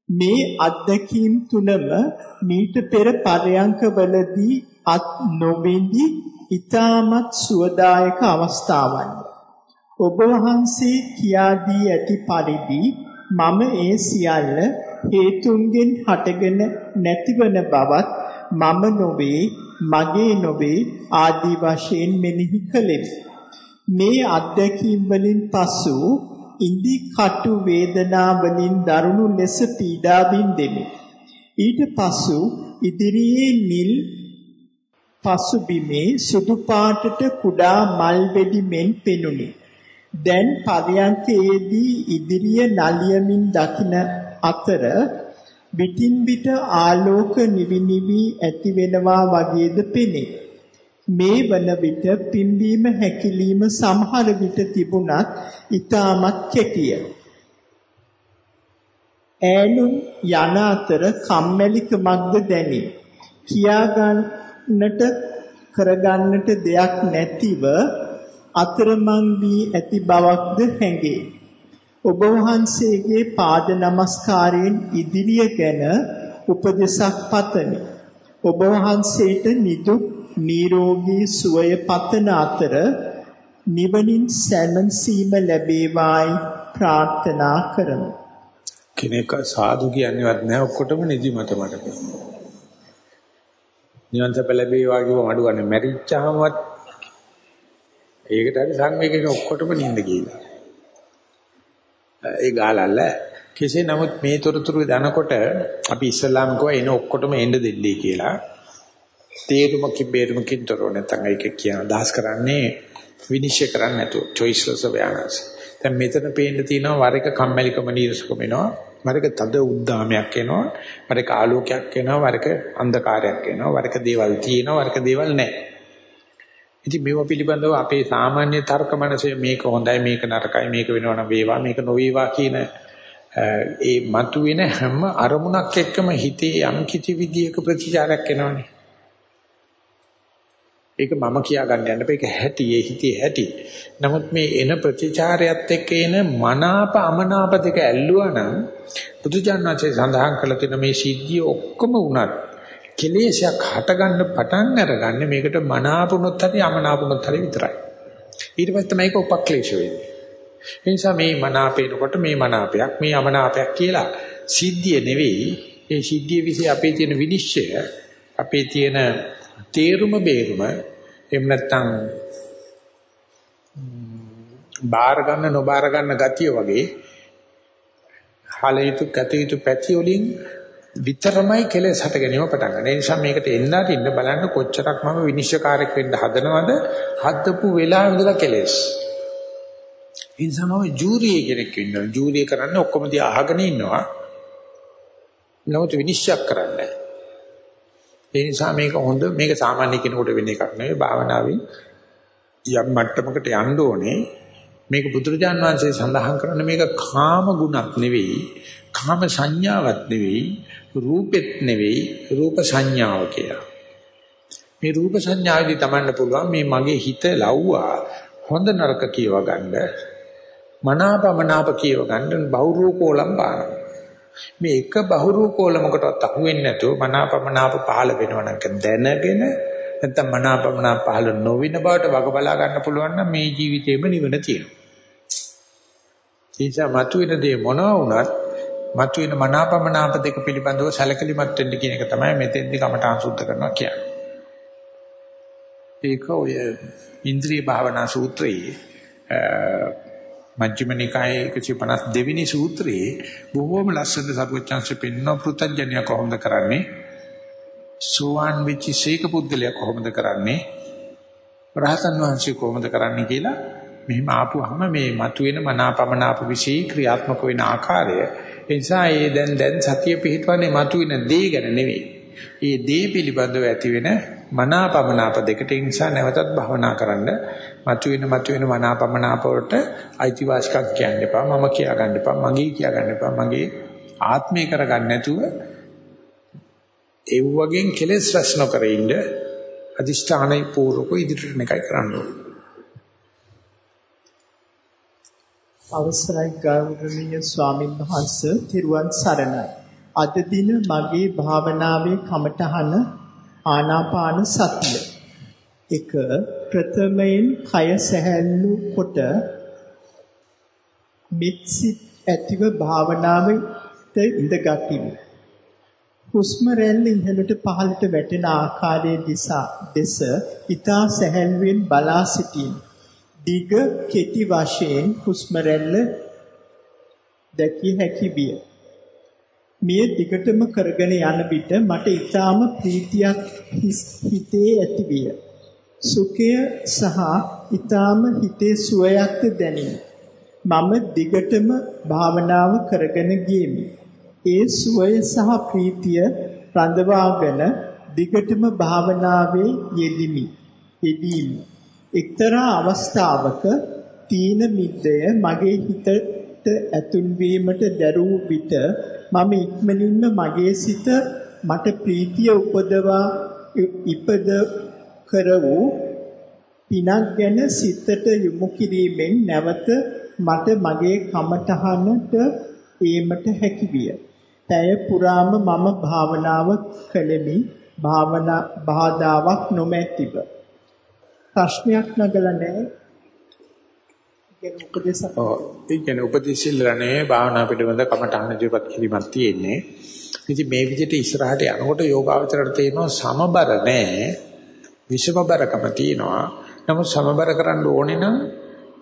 මේ අත්දැකීම් තුනම මීට පෙර පරයන්කවලදී අත් නොවිඳි ඊටමත් සුවදායක අවස්ථාවන්ය. ඔබ වහන්සේ කියා දී ඇති පරිදි මම ඒ සියල්ල හේතුන්ගෙන් හටගෙන නැතිවන බවත් මම නොවේ මගේ නොවේ ආදී වශයෙන් මෙනෙහි කළෙමි. මේ අත්දැකීම් වලින් පසු ඉන්දි කටු වේදනා වලින් දරුණු ලෙස පීඩා වින්දෙමි. ඊට පසු ඉදිරියේ නිල් පසුබිමේ සුදු පාටට කුඩා මල් වෙඩි මෙන් පෙනුනි. දැන් පරයන්කයේදී ඉදිරිය නලියමින් දකින අතර පිටින් පිට ආලෝක නිවි නිවි ඇති වෙනවා වගේද පෙනේ. මේ වන විට පිම්බීම හැකිලිම සමහර විට තිබුණත් ඊටමත් කෙටිය. ඈනුම් යන අතර කම්මැලිකමක්ද දැනේ. කියා ගන්නට කරගන්නට දෙයක් නැතිව අතරමං වී ඇති බවක්ද හැඟේ. ඔබ වහන්සේගේ පාද නමස්කාරයෙන් ඉදිරිය ගැන උපදේශක් පතමි. ඔබ වහන්සේට නිදුක් නිරෝගී සුවය පතන අතර නිවනින් සැනසීම ලැබේවායි ප්‍රාර්ථනා කරමු. කෙනෙක් සාදු කියන්නේවත් නැහැ ඔක්කොටම නිදිමත මට. නිවන් සප ලැබේවා කිව්ව මඩුවන්නේ මැරිච්චාමවත් ඒකට හරි සංවේගයෙන් ඔක්කොටම නිින්ද ගිහිලා. ඒ ගාලල්ල කෙසේ නමුත් මේ තොරතුරු දනකොට අපි ඉස්ලාම් කෝ එන ඔක්කොටම එන්න දෙල්ලී කියලා. තේරුමකින් බේරුමකින් තොරව නැත්නම් ඒක කියන අදහස් කරන්නේ විනිශ්චය කරන්නේ නැතුව choiceless awareness. දැන් මෙතන පේන්න තියෙනවා වර එක කම්මැලිකම නීරසකම එනවා. වර එක තද උද්දාමයක් එනවා. වර එක ආලෝකයක් එනවා. වර එක අන්ධකාරයක් එනවා. වර එක දේවල් තියෙනවා. වර එක දේවල් නැහැ. ඉතින් මේව පිළිබඳව අපේ සාමාන්‍ය තර්ක මනසේ මේක හොඳයි මේක නරකයි මේක වෙනවනම් වේවා මේක නොවේවා කියන ඒ මතුවෙන හැම අරමුණක් එක්කම හිතේ යම් කිසි විදියක ප්‍රතිචාරයක් එනවනේ. ඒක මම කියා ගන්න යන්න බෑ. ඒක හැටි, ඒ හිතේ හැටි. නමුත් මේ එන ප්‍රතිචාරයත් එක්ක එන මනාප අමනාප දෙක ඇල්ලුවා නම් බුදුජානනාචේ සඳහන් කළ තියෙන මේ සිද්ධිය ඔක්කොම වුණත් කෙලෙසයක් හටගන්න පටන් අරගන්නේ මේකට මනාපුනොත් හරි අමනාපුනොත් හරි විතරයි. ඊට පස්සේ තමයි ඒක උපක්ලේශ වෙන්නේ. ඒ නිසා මේ මනාපේනකොට මේ මනාපයක් මේ අමනාපයක් කියලා සිද්ධිය නෙවෙයි ඒ සිද්ධිය વિશે අපේ තියෙන විනිශ්චය අපේ තියෙන තේරුම බේරුම එහෙම නැත්නම් බාර ගන්න නොබාර ගන්න ගතිය වගේ හලයුතු කටයුතු පැති වලින් විතරමයි කෙලෙස් හට ගැනීම පටන් ගන්න. ඒ නිසා මේකට එන්නට ඉන්න බලන්න කොච්චරක් මම විනිශ්චයකාරයක් වෙන්න හදනවද? හදපු වෙලාවෙ ඉඳලා කෙලෙස්. ඒ නිසා මම ජූරිය කෙනෙක් ඉන්නවා. ජූරිය කරන්නේ ඔක්කොම දිහා අහගෙන ඉන්නවා. නමුත් විනිශ්චය කරන්නේ ඒ නිසා මේක හොඳ මේක සාමාන්‍ය කෙනෙකුට වෙන එකක් නෙවෙයි. භාවනාවෙන් යම් මට්ටමකට යන්න ඕනේ. මේක බුදුරජාන් වහන්සේ සඳහන් කරන මේක කාම ගුණක් නෙවෙයි කාම සංඥාවක් නෙවෙයි රූපෙත් නෙවෙයි රූප සංඥාව කියලා. මේ රූප සංඥාවේදී තමන්න පුළුවන් මේ මගේ හිත ලව්වා හොඳ නරක කියව ගන්න මනාපමනාප කියව ගන්න බහුරූපෝලම් බානවා මේ එක බහුරූපෝලමකටවත් අහු වෙන්නේ නැතුව මනාපමනාප පහළ වෙනවනම් දැනගෙන නැත්නම් මනාපමනාප පහළ නොවින බවට වග බලා ගන්න පුළුවන් නම් මේ ජීවිතේම නිවන තියෙනවා. නිසා මතුවෙන දේ මොනවා වුණත් මතුවෙන මනාපමනාප දෙක පිළිබඳව සැලකිලිමත් වෙන්න කියන එක තමයි මෙතෙන්දි කමඨාන් සුද්ධ කරනවා කියන්නේ. ඒක ඔය ඉන්ද්‍රිය භාවනා සූත්‍රයේ මජ්ක්‍ධිම නිකායේ 152 වෙනි සූත්‍රයේ බොහෝම ලස්සන සර්වචන්ස පෙන්න පෘතජ්ජනය කොහොමද කරන්නේ? සෝවාන් වෙච්ච ශේක පුද්ගලයා කොහොමද කරන්නේ? රහතන් වහන්සේ කොහොමද කරන්නේ කියලා මෙහිම ආපුවාම මේ මතුවෙන මනාපමනාප વિશે ක්‍රියාත්මක වෙන ආකාරය. ඒ නිසා ඒ දැන් දැන් සතිය පිහිටවන්නේ මතුවෙන දේ ගැන නෙවෙයි. ඒ දේ පිළිබඳව ඇති වෙන මනාපමනාප දෙකට ඒ නිසා නැවතත් භවනා කරන්න මතුවෙන මතුවෙන මනාපමනාප වලට අයිතිවාසිකම් කියන්න එපා මම කියා ගන්න එපා මගේ කියා ගන්න එපා මගේ ආත්මය කරගන්න නැතුව ඒ වගේ කෙලෙස් රැස් නොකර ඉන්න අදිෂ්ඨානයි පූර්වක ඉදිරියට එකයි කරන්න ඕනේ අවසරයි ගෞරවනීය ස්වාමින් වහන්සේ තිරුවන් සරණයි. අද දින මගේ භාවනාවේ කමඨහන ආනාපාන සතිය. එක ප්‍රථමයෙන් කය සැහැල්ලු කොට මිත්සිත ඇතිව භාවනාවට ඉඳගතිමි. හුස්ම රැල්ල ඉහළට පහළට වැටෙන ආකාරයේ දිසා දෙස ඊතා සැහැල්ලුවෙන් බලා සිටින්. දිග කෙටි වශයෙන් හුස්ම රැල්ල දැකිය හැකි විය. මේ දිගටම කරගෙන යන විට මට ඊටාම ප්‍රීතියක් හිතේ ඇතිවිය. සුඛය සහ ඊටාම හිතේ සුවයක් දැනිනි. මම දිගටම භාවනාව කරගෙන ගියෙමි. ඒ සුවය සහ ප්‍රීතිය රඳවාගෙන දිගටම භාවනාවේ යෙදිමි. යෙදීමි. එක්තරා අවස්ථාවක තීන මිද්දය මගේ හිතට ඇතුල් වීමට දැරූ විට මම ඉක්මනින්ම මගේ සිත මට ප්‍රීතිය උපදවා ඉපද කර වූ පිනක් ගැන සිතට යොමු කිරීමෙන් නැවත මට මගේ කමඨහනට ඒමට හැකි විය. පැය පුරාම මම භාවනාව කළෙමි. භාවනා බාධාවක් නොමැතිව. ප්‍රශ්නයක් නගලා නැහැ. කියන උපදේශයක්. ඔව්. ඒ කියන්නේ උපදේශිල්ලනේ භාවනා පිළිබඳ කමඨහන ඉදිරිපත් කිරීමක් තියෙන්නේ. ඉතින් මේ විදිහට ඉස්සරහට යනකොට යෝගාවචරයට තියෙනවා සමබර නැහැ. විෂමබරකම තියෙනවා. නමුත් සමබර කරන්න ඕනේ නම්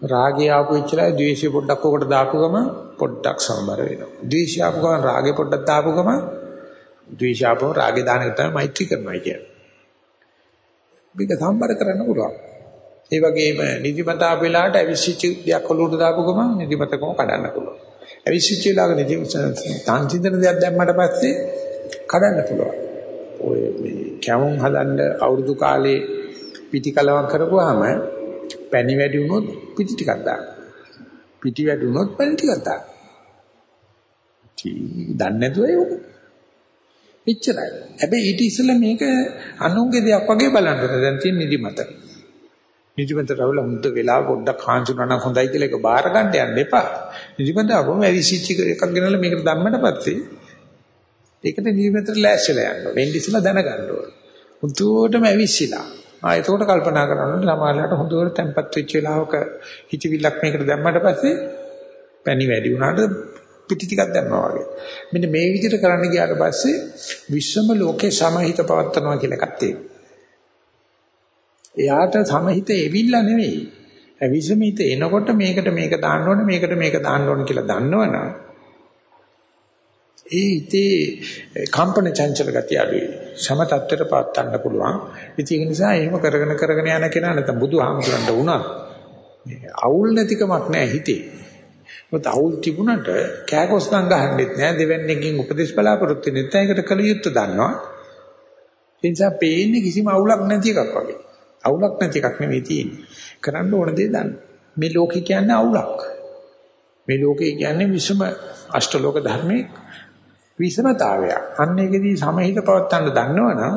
රාගය ආපු ඉච්චලා ද්වේෂය පොඩ්ඩක් උකට දාපු ගම පොඩ්ඩක් සමබර වෙනවා. ද්වේෂය ආපු ගමන් රාගය පොඩ්ඩක් දාපු ගම ද්වේෂය ආපු රාගය දාන එක තමයි මෛත්‍රී කරනවා කියන්නේ. මේක සම්බර කරන්න පුළුවන්. ඒ වගේම නිදිමත ආපු වෙලාවට අවිසිච්ච දෙයක් ඔලුවට දාපු ගමන් නිදිමතකම කඩන්න පුළුවන්. අවිසිච්ච වෙලාවක නිදිමත තාන්චින්තන දෙයක් දැම්මට පස්සේ කඩන්න පුළුවන්. ඔය මේ කැවුම් හදන්න අවුරුදු කාලේ පිටි කලවම් කරපුවාම පැණි වැඩි වුණොත් පිටි ටිකක් දාන්න. පිටි වැඩි වුණොත් පැණි ටිකක් දාන්න. දන්නේ නැතුව ඒක. එච්චරයි. හැබැයි ඊට ඉස්සෙල්ලා මේක අනුන්ගේ දෙයක් වගේ බලන්න දැන් තියෙන නිදිමත. නිදිමත රවුල හුඳ වෙලා පොඩ්ඩක් හාන්සුනා නම් හොඳයි කියලා එක බාර ගන්න යන්න එපා. නිදිමත ආවම ඇවිසිච්ච එකක් ගෙනල්ලා මේකට ධම්මට පස්සේ ඒකට නිදිමතට ලෑස්තිලා යන්න ඕනේ. වෙන්නේ ඉස්සෙල්ලා දැනගන්න ඕනේ. හුදුවටම ඇවිසිලා. ආ එතකොට කල්පනා කරනකොට ළමාලට හොඳට තැම්පත් වෙච්ච වෙලාවක හිතවිල්ලක් මේකට දැම්මට පස්සේ පැණි වැඩි වුණාට පිටි ටිකක් දැම්මා වගේ. මෙන්න මේ විදිහට කරන්න ගියාට පස්සේ විශ්වම ලෝකේ සමහිත පවත්නවා කියලා එකක් තියෙනවා. එයාට සමහිත එවිල්ලා නෙවෙයි. විශ්වමිත එනකොට මේකට මේක දාන්න ඕනේ මේකට මේක දාන්න ඕනේ කියලා දන්නවනම් ඒ හිතේ කම්පන චංචල ගතිය අඩුයි. සම තත්ත්වයට පාත් ගන්න පුළුවන්. ඉතින් ඒ නිසා එහෙම කරගෙන කරගෙන යන කෙනා නැත්නම් බුදුහාමුදුරන්ට වුණා. අවුල් නැතිකමක් නැහැ හිතේ. මොකද අවුල් තිබුණට කෑකොස් නම් ගහන්නෙත් නැහැ දෙවන්නේකින් උපදේශ බලාපොරොත්තු වෙන්නේ නැහැ. ඒකට කල යුත්තේ දන්නවා. ඒ නිසා පේන්නේ කිසිම අවුලක් නැති එකක් වගේ. අවුලක් නැති එකක් නෙවෙයි තියෙන්නේ. කරන්න ඕන දේ දන්න. මේ ලෝකේ කියන්නේ අවුලක්. මේ ලෝකේ කියන්නේ විසම අෂ්ටලෝක ධර්මයේ විෂමතාවයක්. අන්න ඒකෙදී සමහිත පවත්තන්න දන්නවනම්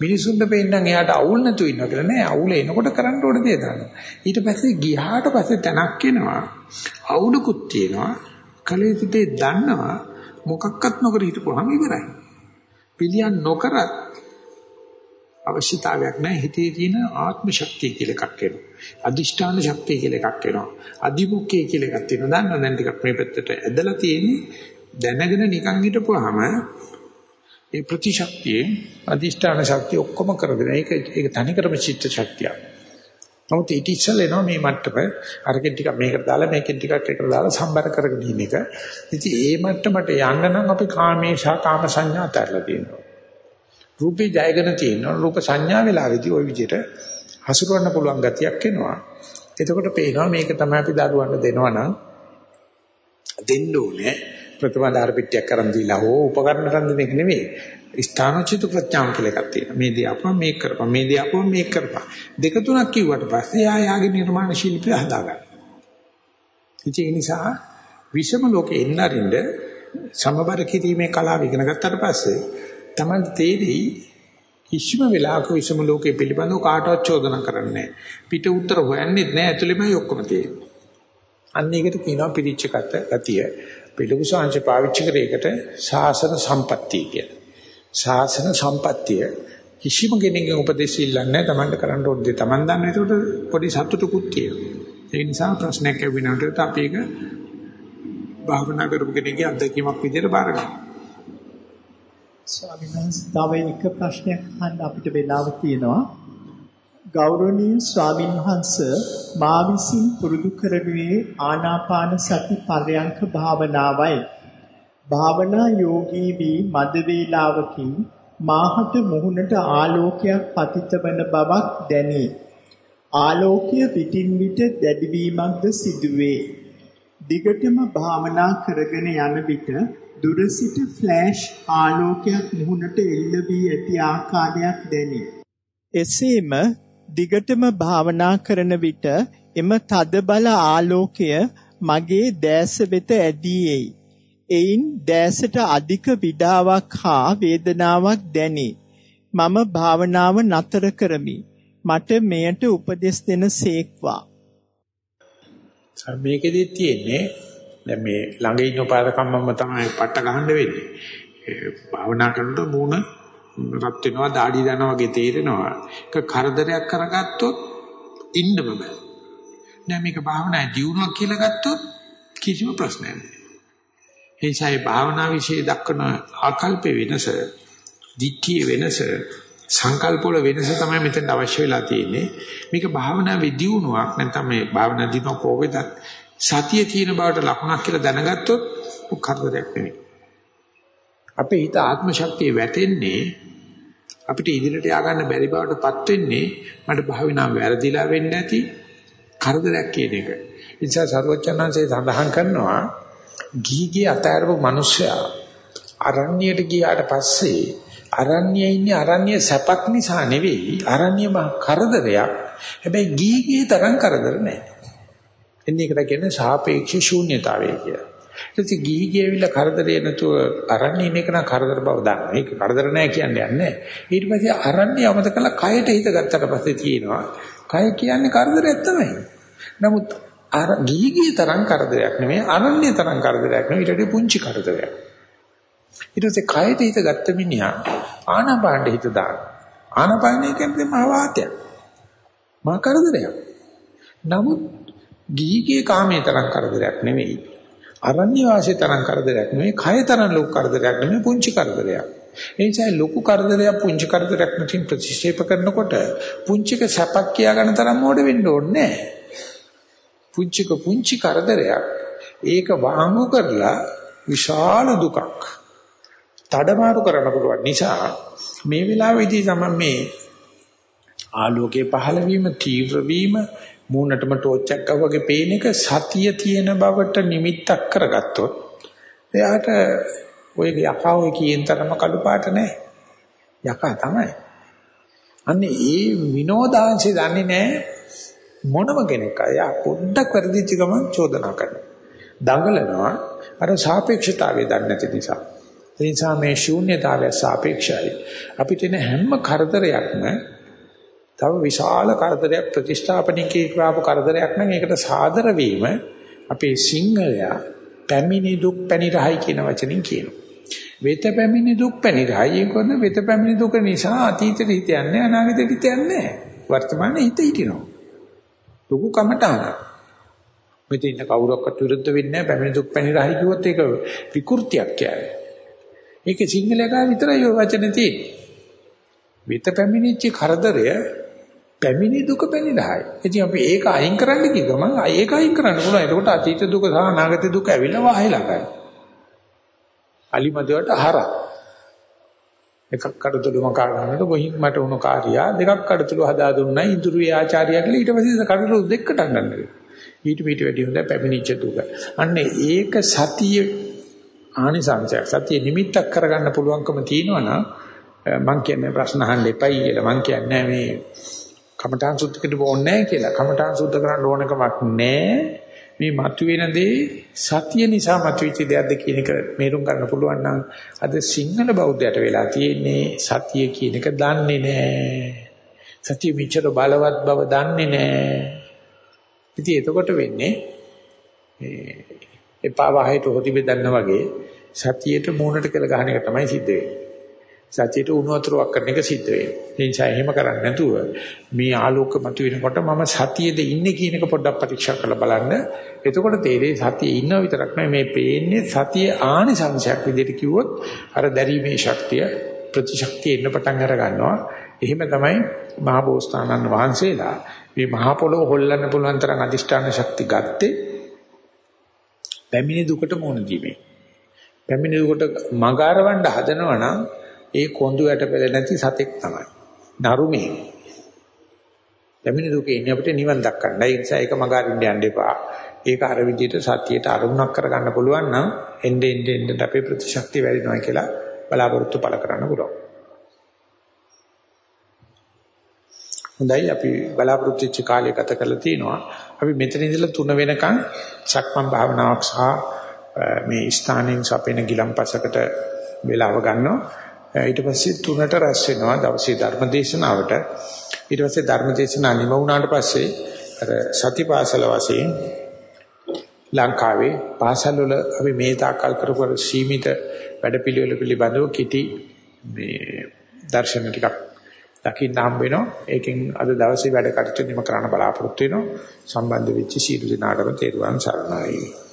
මිනිසුන්ට පෙන්නන් එයාට අවුල් නැතුව ඉන්නවා කියලා නෑ. අවුල එනකොට කරන්න ඕන දේ දානවා. ඊට පස්සේ ගියාට පස්සේ තැනක් එනවා. අවුලකුත් තියෙනවා. කලිතේ දන්නවා මොකක්වත් නොකර හිටපුවාම ඉවරයි. පිළියම් නොකරත් අවශ්‍යතාවයක් නැහැ හිතේ තියෙන ආත්ම ශක්තිය කියලා එකක් එනවා. අදිෂ්ඨාන ශක්තිය කියලා එකක් එනවා. අදිමුඛය කියලා එකක් තියෙනවා. දන්නව දැන් ටිකක් මේ පැත්තට ඇදලා තියෙන්නේ දැනගෙන නිකන් හිටපුවාම ඒ ප්‍රතිශක්තිය අදිෂ්ඨාන ශක්තිය ඔක්කොම කරගෙන ඒක ඒක තනිකරම චිත්ත ශක්තියක්. නමුත් ඊට ඉස්සෙල්ලා එනවා මේ මට්ටම අරකින් ටිකක් මේකට දාලා මේකෙන් ටිකක් එකට දාලා සම්බර කරගෙන ඉන්න එක. ඉතින් ඒ මට්ටමට යන්න නම් අපි කාමේශා කාම සංඥා අතරලා තියෙනවා. රූපේ ජයගෙන තියෙනවා රූප සංඥා වෙලාවේදී ওই විදිහට හසුරවන්න පුළුවන් ගතියක් එනවා. එතකොට පේනවා මේක තමයි අපි දරුවන්ට දෙනවා නම් දෙන්න ඕනේ ප්‍රථම ආධාර පිටියක් කරන් දීලා හෝ උපකරණ කරන් දෙන එක නෙවෙයි. ස්ථානෝචිත ප්‍රඥාව කියලා එකක් තියෙනවා. මේ දේ අපම මේක කරපන්. මේ දේ අපම මේක කරපන්. දෙක තුනක් කිව්වට පස්සේ ආ යාගේ නිර්මාණ ශිල්පය හදාගන්න. ඒ නිසා විෂම ලෝකේ එන්නරින්ද සමබර කිරීමේ කලාව ඉගෙන ගත්තට පස්සේ තමයි තේරෙයි කිසිම වෙලාවක විෂම ලෝකේ පිළිබඳව කාටවත් චෝදනා කරන්නේ නැහැ. පිට උත්තර හොයන්නෙත් නැහැ. ඇතුළෙමයි ඔක්කොම තියෙන්නේ. අන්න ඒකට කියනවා පිරිච්ච ගතිය. පිළිගු සාංශ පාවිච්චි කරේකට සාසන සම්පත්තිය කියලා. සාසන සම්පත්තිය කිසිම කෙනෙකුගේ උපදෙස් ඉල්ලන්නේ නැහැ. Tamanට කරන්න ඕන දේ Taman දන්න. ඒකට පොඩි සතුටුකුත් තියෙනවා. ඒ නිසා ප්‍රශ්නයක් ඇවිනට අපි ඒක භාවනා කරපු කෙනෙක්ගේ අත්දැකීමක් විදිහට බාර ගන්නවා. ස්වාමීන් වහන්සේ තව එක ප්‍රශ්නයක් අහන්න අපිට වෙලාව තියෙනවා. ගෞරවනීය ස්වාමින් වහන්සේ මා විසින් පුරුදු කරනුයේ ආනාපාන සති පරයන්ක භාවනාවයි. භාවනා යෝගී වී මද වේලාවකින් මාහට මුහුණට ආලෝකයක් පතිත වන බවක් දැනේ. ආලෝකය පිටින් පිට දැඩිවීමක්ද සිදුවේ. දිගටම භාවනා කරගෙන යන විට දුර සිට ෆ්ලෑෂ් ආලෝකයක් මුහුණට එල්ල වී ඇති ආකාරයක් දැනේ. එසේම දිගටම භාවනා කරන විට එම තද බල ආලෝකය මගේ දැස වෙත ඇදී එයි. එයින් දැසට අධික විඩාවක් හා වේදනාවක් දැනේ. මම භාවනාව නතර කරමි. මට මෙයට උපදෙස් දෙන සේක්වා. මේකෙදි තියෙන්නේ දැන් මේ ළඟ ඉන්න උපාදකම්මම තමයි පට්ට ගහන්න වෙන්නේ. භාවනා කරනකොට මූණ රත් වෙනවා দাঁඩි දනවා වගේ තේරෙනවා. ඒක කරදරයක් කරගත්තොත් ඉන්නම බෑ. නෑ මේක භාවනා ජීවුණක් කියලා ගත්තොත් කිසිම ප්‍රශ්නයක් නෑ. එනිසායි භාවනා વિશે දක්වන ආකල්ප වෙනස දික්කිය වෙනස සංකල්ප වල වෙනස තමයි මෙතෙන් අවශ්‍ය වෙලා තියෙන්නේ. මේක භාවනා විදියුණුවක් නැත්නම් මේ භාවනා දිනක කොහෙදත් සතිය තියෙන බවට ලකුණක් කියලා දැනගත්තොත් මොකක්ද කරදරයක් නෙවෙයි අපේ හිත ආත්ම ශක්තිය වැටෙන්නේ අපිට ඉදිරියට ය아가න්න බැරි බවටපත් වෙන්නේ මට භාවනා වැරදිලා වෙන්නේ නැති කරදරයක් කියන එක. ඒ නිසා සර්වචනංශේ සඳහන් කරනවා ගීගේ අතෑරපු මිනිස්සයා අරණ්‍යයට ගියාට පස්සේ අරණ්‍යයේ ඉන්නේ අරණ්‍ය සැපක් නිසා නෙවෙයි අරණ්‍යම කරදරයක්. හැබැයි ගීගේ තරම් කරදර නැහැ. එන්නේ ඒකට කියන්නේ සාපේක්ෂ ශූන්‍යතාවය කියලා. ඉතින් ගිහි ගියවිලා කරදරේ නැතුව අරන්නේ ඉන්න එක නම් කරදර බව දන්නවා. ඒක කරදර නෑ කියන්නේ නැහැ. ඊට පස්සේ අරන්නේ අමතක කරලා කයට හිත ගත්තට පස්සේ තියෙනවා. කය කියන්නේ කරදරයක් තමයි. නමුත් අර ගිහි ගිය තරම් කරදරයක් නෙමෙයි අරන්නේ තරම් කරදරයක් නෙමෙයි ඊට වඩා පුංචි කරදරයක්. ඊට පස්සේ කයට හිත ගත්ත මිනිහා ආනාපානෙ හිත දාන. ආනාපානෙ කියන්නේ මහ වාතයක්. මහ කරදරයක්. නමුත් ගිහිගේ කාමයේ තරම් කරදරයක් නෙමෙයි. අරණ්‍ය වාසී තරම් කරදරයක් නෙමෙයි. කය තරම් ලොකු කරදරයක් නෙමෙයි පුංචි කරදරයක්. ඒ නිසා ලොකු කරදරයක් පුංචි කරදරයක් නැතිව ප්‍රතික්ෂේප කරනකොට පුංචික සැපක් කියා ගන්න තරම් මොඩ වෙන්න ඕනේ නැහැ. පුංචික පුංචි කරදරයක් ඒක වහමු කරලා විශාල දුකක් තඩමාරු කරන්න පුළුවන් නිසා මේ වෙලාවේදී තමයි මේ ආලෝකයේ පහළ වීම තීව්‍ර වීම මූණටම ටෝච් එකක් වගේ පේන එක සතිය තියෙන බවට නිමිත්තක් කරගත්තොත් එයාට ඔය යකා ඔය කියන තරම කළු පාට නැහැ. යකා තමයි. අන්නේ ඒ විනෝදාංශය දන්නේ නැහැ මොනම කෙනෙක් අය පොඩ්ඩක් වැරදිච්ච ගමන් චෝදනා කරනවා. දඟලනවා. අර සාපේක්ෂතාවය දන්නේ නැති නිසා. ඒ නිසා මේ ශූන්‍යතාවය සාපේක්ෂයි. අපිට එන හැම කරදරයක්ම තව විශාල කරදරයක් ප්‍රතිස්ථාපනිකේ ක්‍රාප කරදරයක් නම් ඒකට සාදර වීම අපේ සිංහලයා පැමිණි දුක් පැනිරහයි කියන වචنين කියනවා. වෙත පැමිණි දුක් පැනිරහයි කියන වෙත පැමිණි දුක නිසා අතීතෙට හිත යන්නේ අනාගතෙට හිත යන්නේ වර්තමානයේ හිත හිටිනවා. ලොකු කමටහන. මෙතන කවුරක්වත් විරුද්ධ වෙන්නේ නැහැ පැමිණි දුක් පැනිරහයි කිව්වොත් ඒක විකෘතියක් කියන්නේ. ඒක සිංහලයා විතරයි ওই වචනේ තියෙන්නේ. වෙත පැමිණිච්ච කරදරය පැමිණි දුක පැනිරහයි. ඉතින් අපි ඒක අයින් කරන්න කිව්ව ගමන් ඒක අයින් කරන්න පුළුවන්. එතකොට අතීත දුක සහ අනාගත දුක ඇවිල්ලා වහලා ගන්න. අලිමදවට හරක්. එකක් කඩතුළු මකා ගන්නකොට ගොහින් මට උණු කාර්යයා දෙකක් කඩතුළු හදා දුන්නා ඉඳුරුවේ ආචාර්යයා කියලා ඊට පස්සේ කඩතුළු දෙකකට ගන්නවා. ඊට පිට වැඩි හොඳ පැමිණිච්ච දුක. අන්න ඒක සතිය ආනිසංසයක් සතිය නිමිත්තක් කරගන්න පුළුවන්කම තියෙනවනම් මම කියන්නේ ප්‍රශ්න අහන්න එපයි කියලා මම කියන්නේ මේ කමඨාන් සුද්ධ කරන්න ඕනේ නැහැ කියලා. කමඨාන් සුද්ධ කරන්න ඕනකමක් නැහැ. මේ මතුවෙන දේ සතිය නිසා මතුවෙච්ච දෙයක්ද කියන එක මේරුම් ගන්න පුළුවන් නම් අද සිංහල බෞද්ධයට වෙලා තියෙන්නේ සතිය කියන එක දන්නේ නැහැ. සතිය මිච්ඡර බලවත් බව දන්නේ නැහැ. ඉතින් එතකොට වෙන්නේ එපා වහයට හොදි බෙදන්න වගේ සතියේට මූණට කියලා ගහන එක තමයි සිද්ධ වෙන්නේ. සතියට උණු වතුරක් කරන එක සිද්ධ වෙන්නේ. ඒ නිසා එහෙම කරන්නේ නැතුව මේ ආලෝක මතුවෙනකොට මම සතියේද ඉන්නේ කියන එක පොඩ්ඩක් පරීක්ෂා කරලා බලන්න. එතකොට තේරෙයි සතියේ ඉන්නව විතරක් නෙමෙයි මේ පේන්නේ සතියේ ආනිසංශයක් විදිහට කිව්වොත් අර දැරීමේ ශක්තිය ප්‍රතිශක්තිය එන්න පටන් අර ගන්නවා. එහෙම තමයි මහබෝසතාණන් වහන්සේලා මේ මහ පොළොව හොල්ලන්න පුළුවන් තරම් අදිෂ්ඨාන ශක්ති ගත්තේ පැමිණි දුකට මුහුණ දීමේ. පැමිණි දුකට මඟ අරවන්න හදනවා නම් ඒ කොඳු යට පෙළ නැති සතෙක් තමයි. නරුමේ. පැමිණි දුකේ ඉන්නේ අපිට නිවන් දක්කන්න. ඒ නිසා ඒක මඟ අරින්න යන්න එපා. ඒක අර විදිහට සතියට අරමුණක් කරගන්න පුළුවන් නම් එnde ende ende අපේ ප්‍රතිශක්තිය වැඩි වෙනවා කියලා බලාපොරොත්තු පළ කරන්න පුළුවන්. හොඳයි අපි බලාපොරොත්තු වෙච්ච කාලය ගත කරලා තිනවා. අපි මෙතන ඉඳලා 3 වෙනකන් සක්මන් භාවනාවක් සහ මේ ස්ථානෙන් සපෙන ගිලම්පසකට වේලාව ගන්නවා. ඊට පස්සේ 3ට රැස් වෙනවා දවසේ ධර්ම දේශනාවට. ඊට පස්සේ ධර්ම දේශනා නිම වුණාට පස්සේ අර සතිපාසල වශයෙන් ලංකාවේ පාසල් වල අපි මේ තාකල් කරපු සීමිත වැඩපිළිවෙල පිළිබඳව කිටි මේ දර්ශන ටිකක් දකින්න හම්බ වෙනවා. ඒකෙන් අද දවසේ වැඩ කටයුතු නිම කරන්න බලාපොරොත්තු වෙනවා. සම්බන්ධ වෙච්ච සීල දිනාටම තෙරුවන් සරණයි.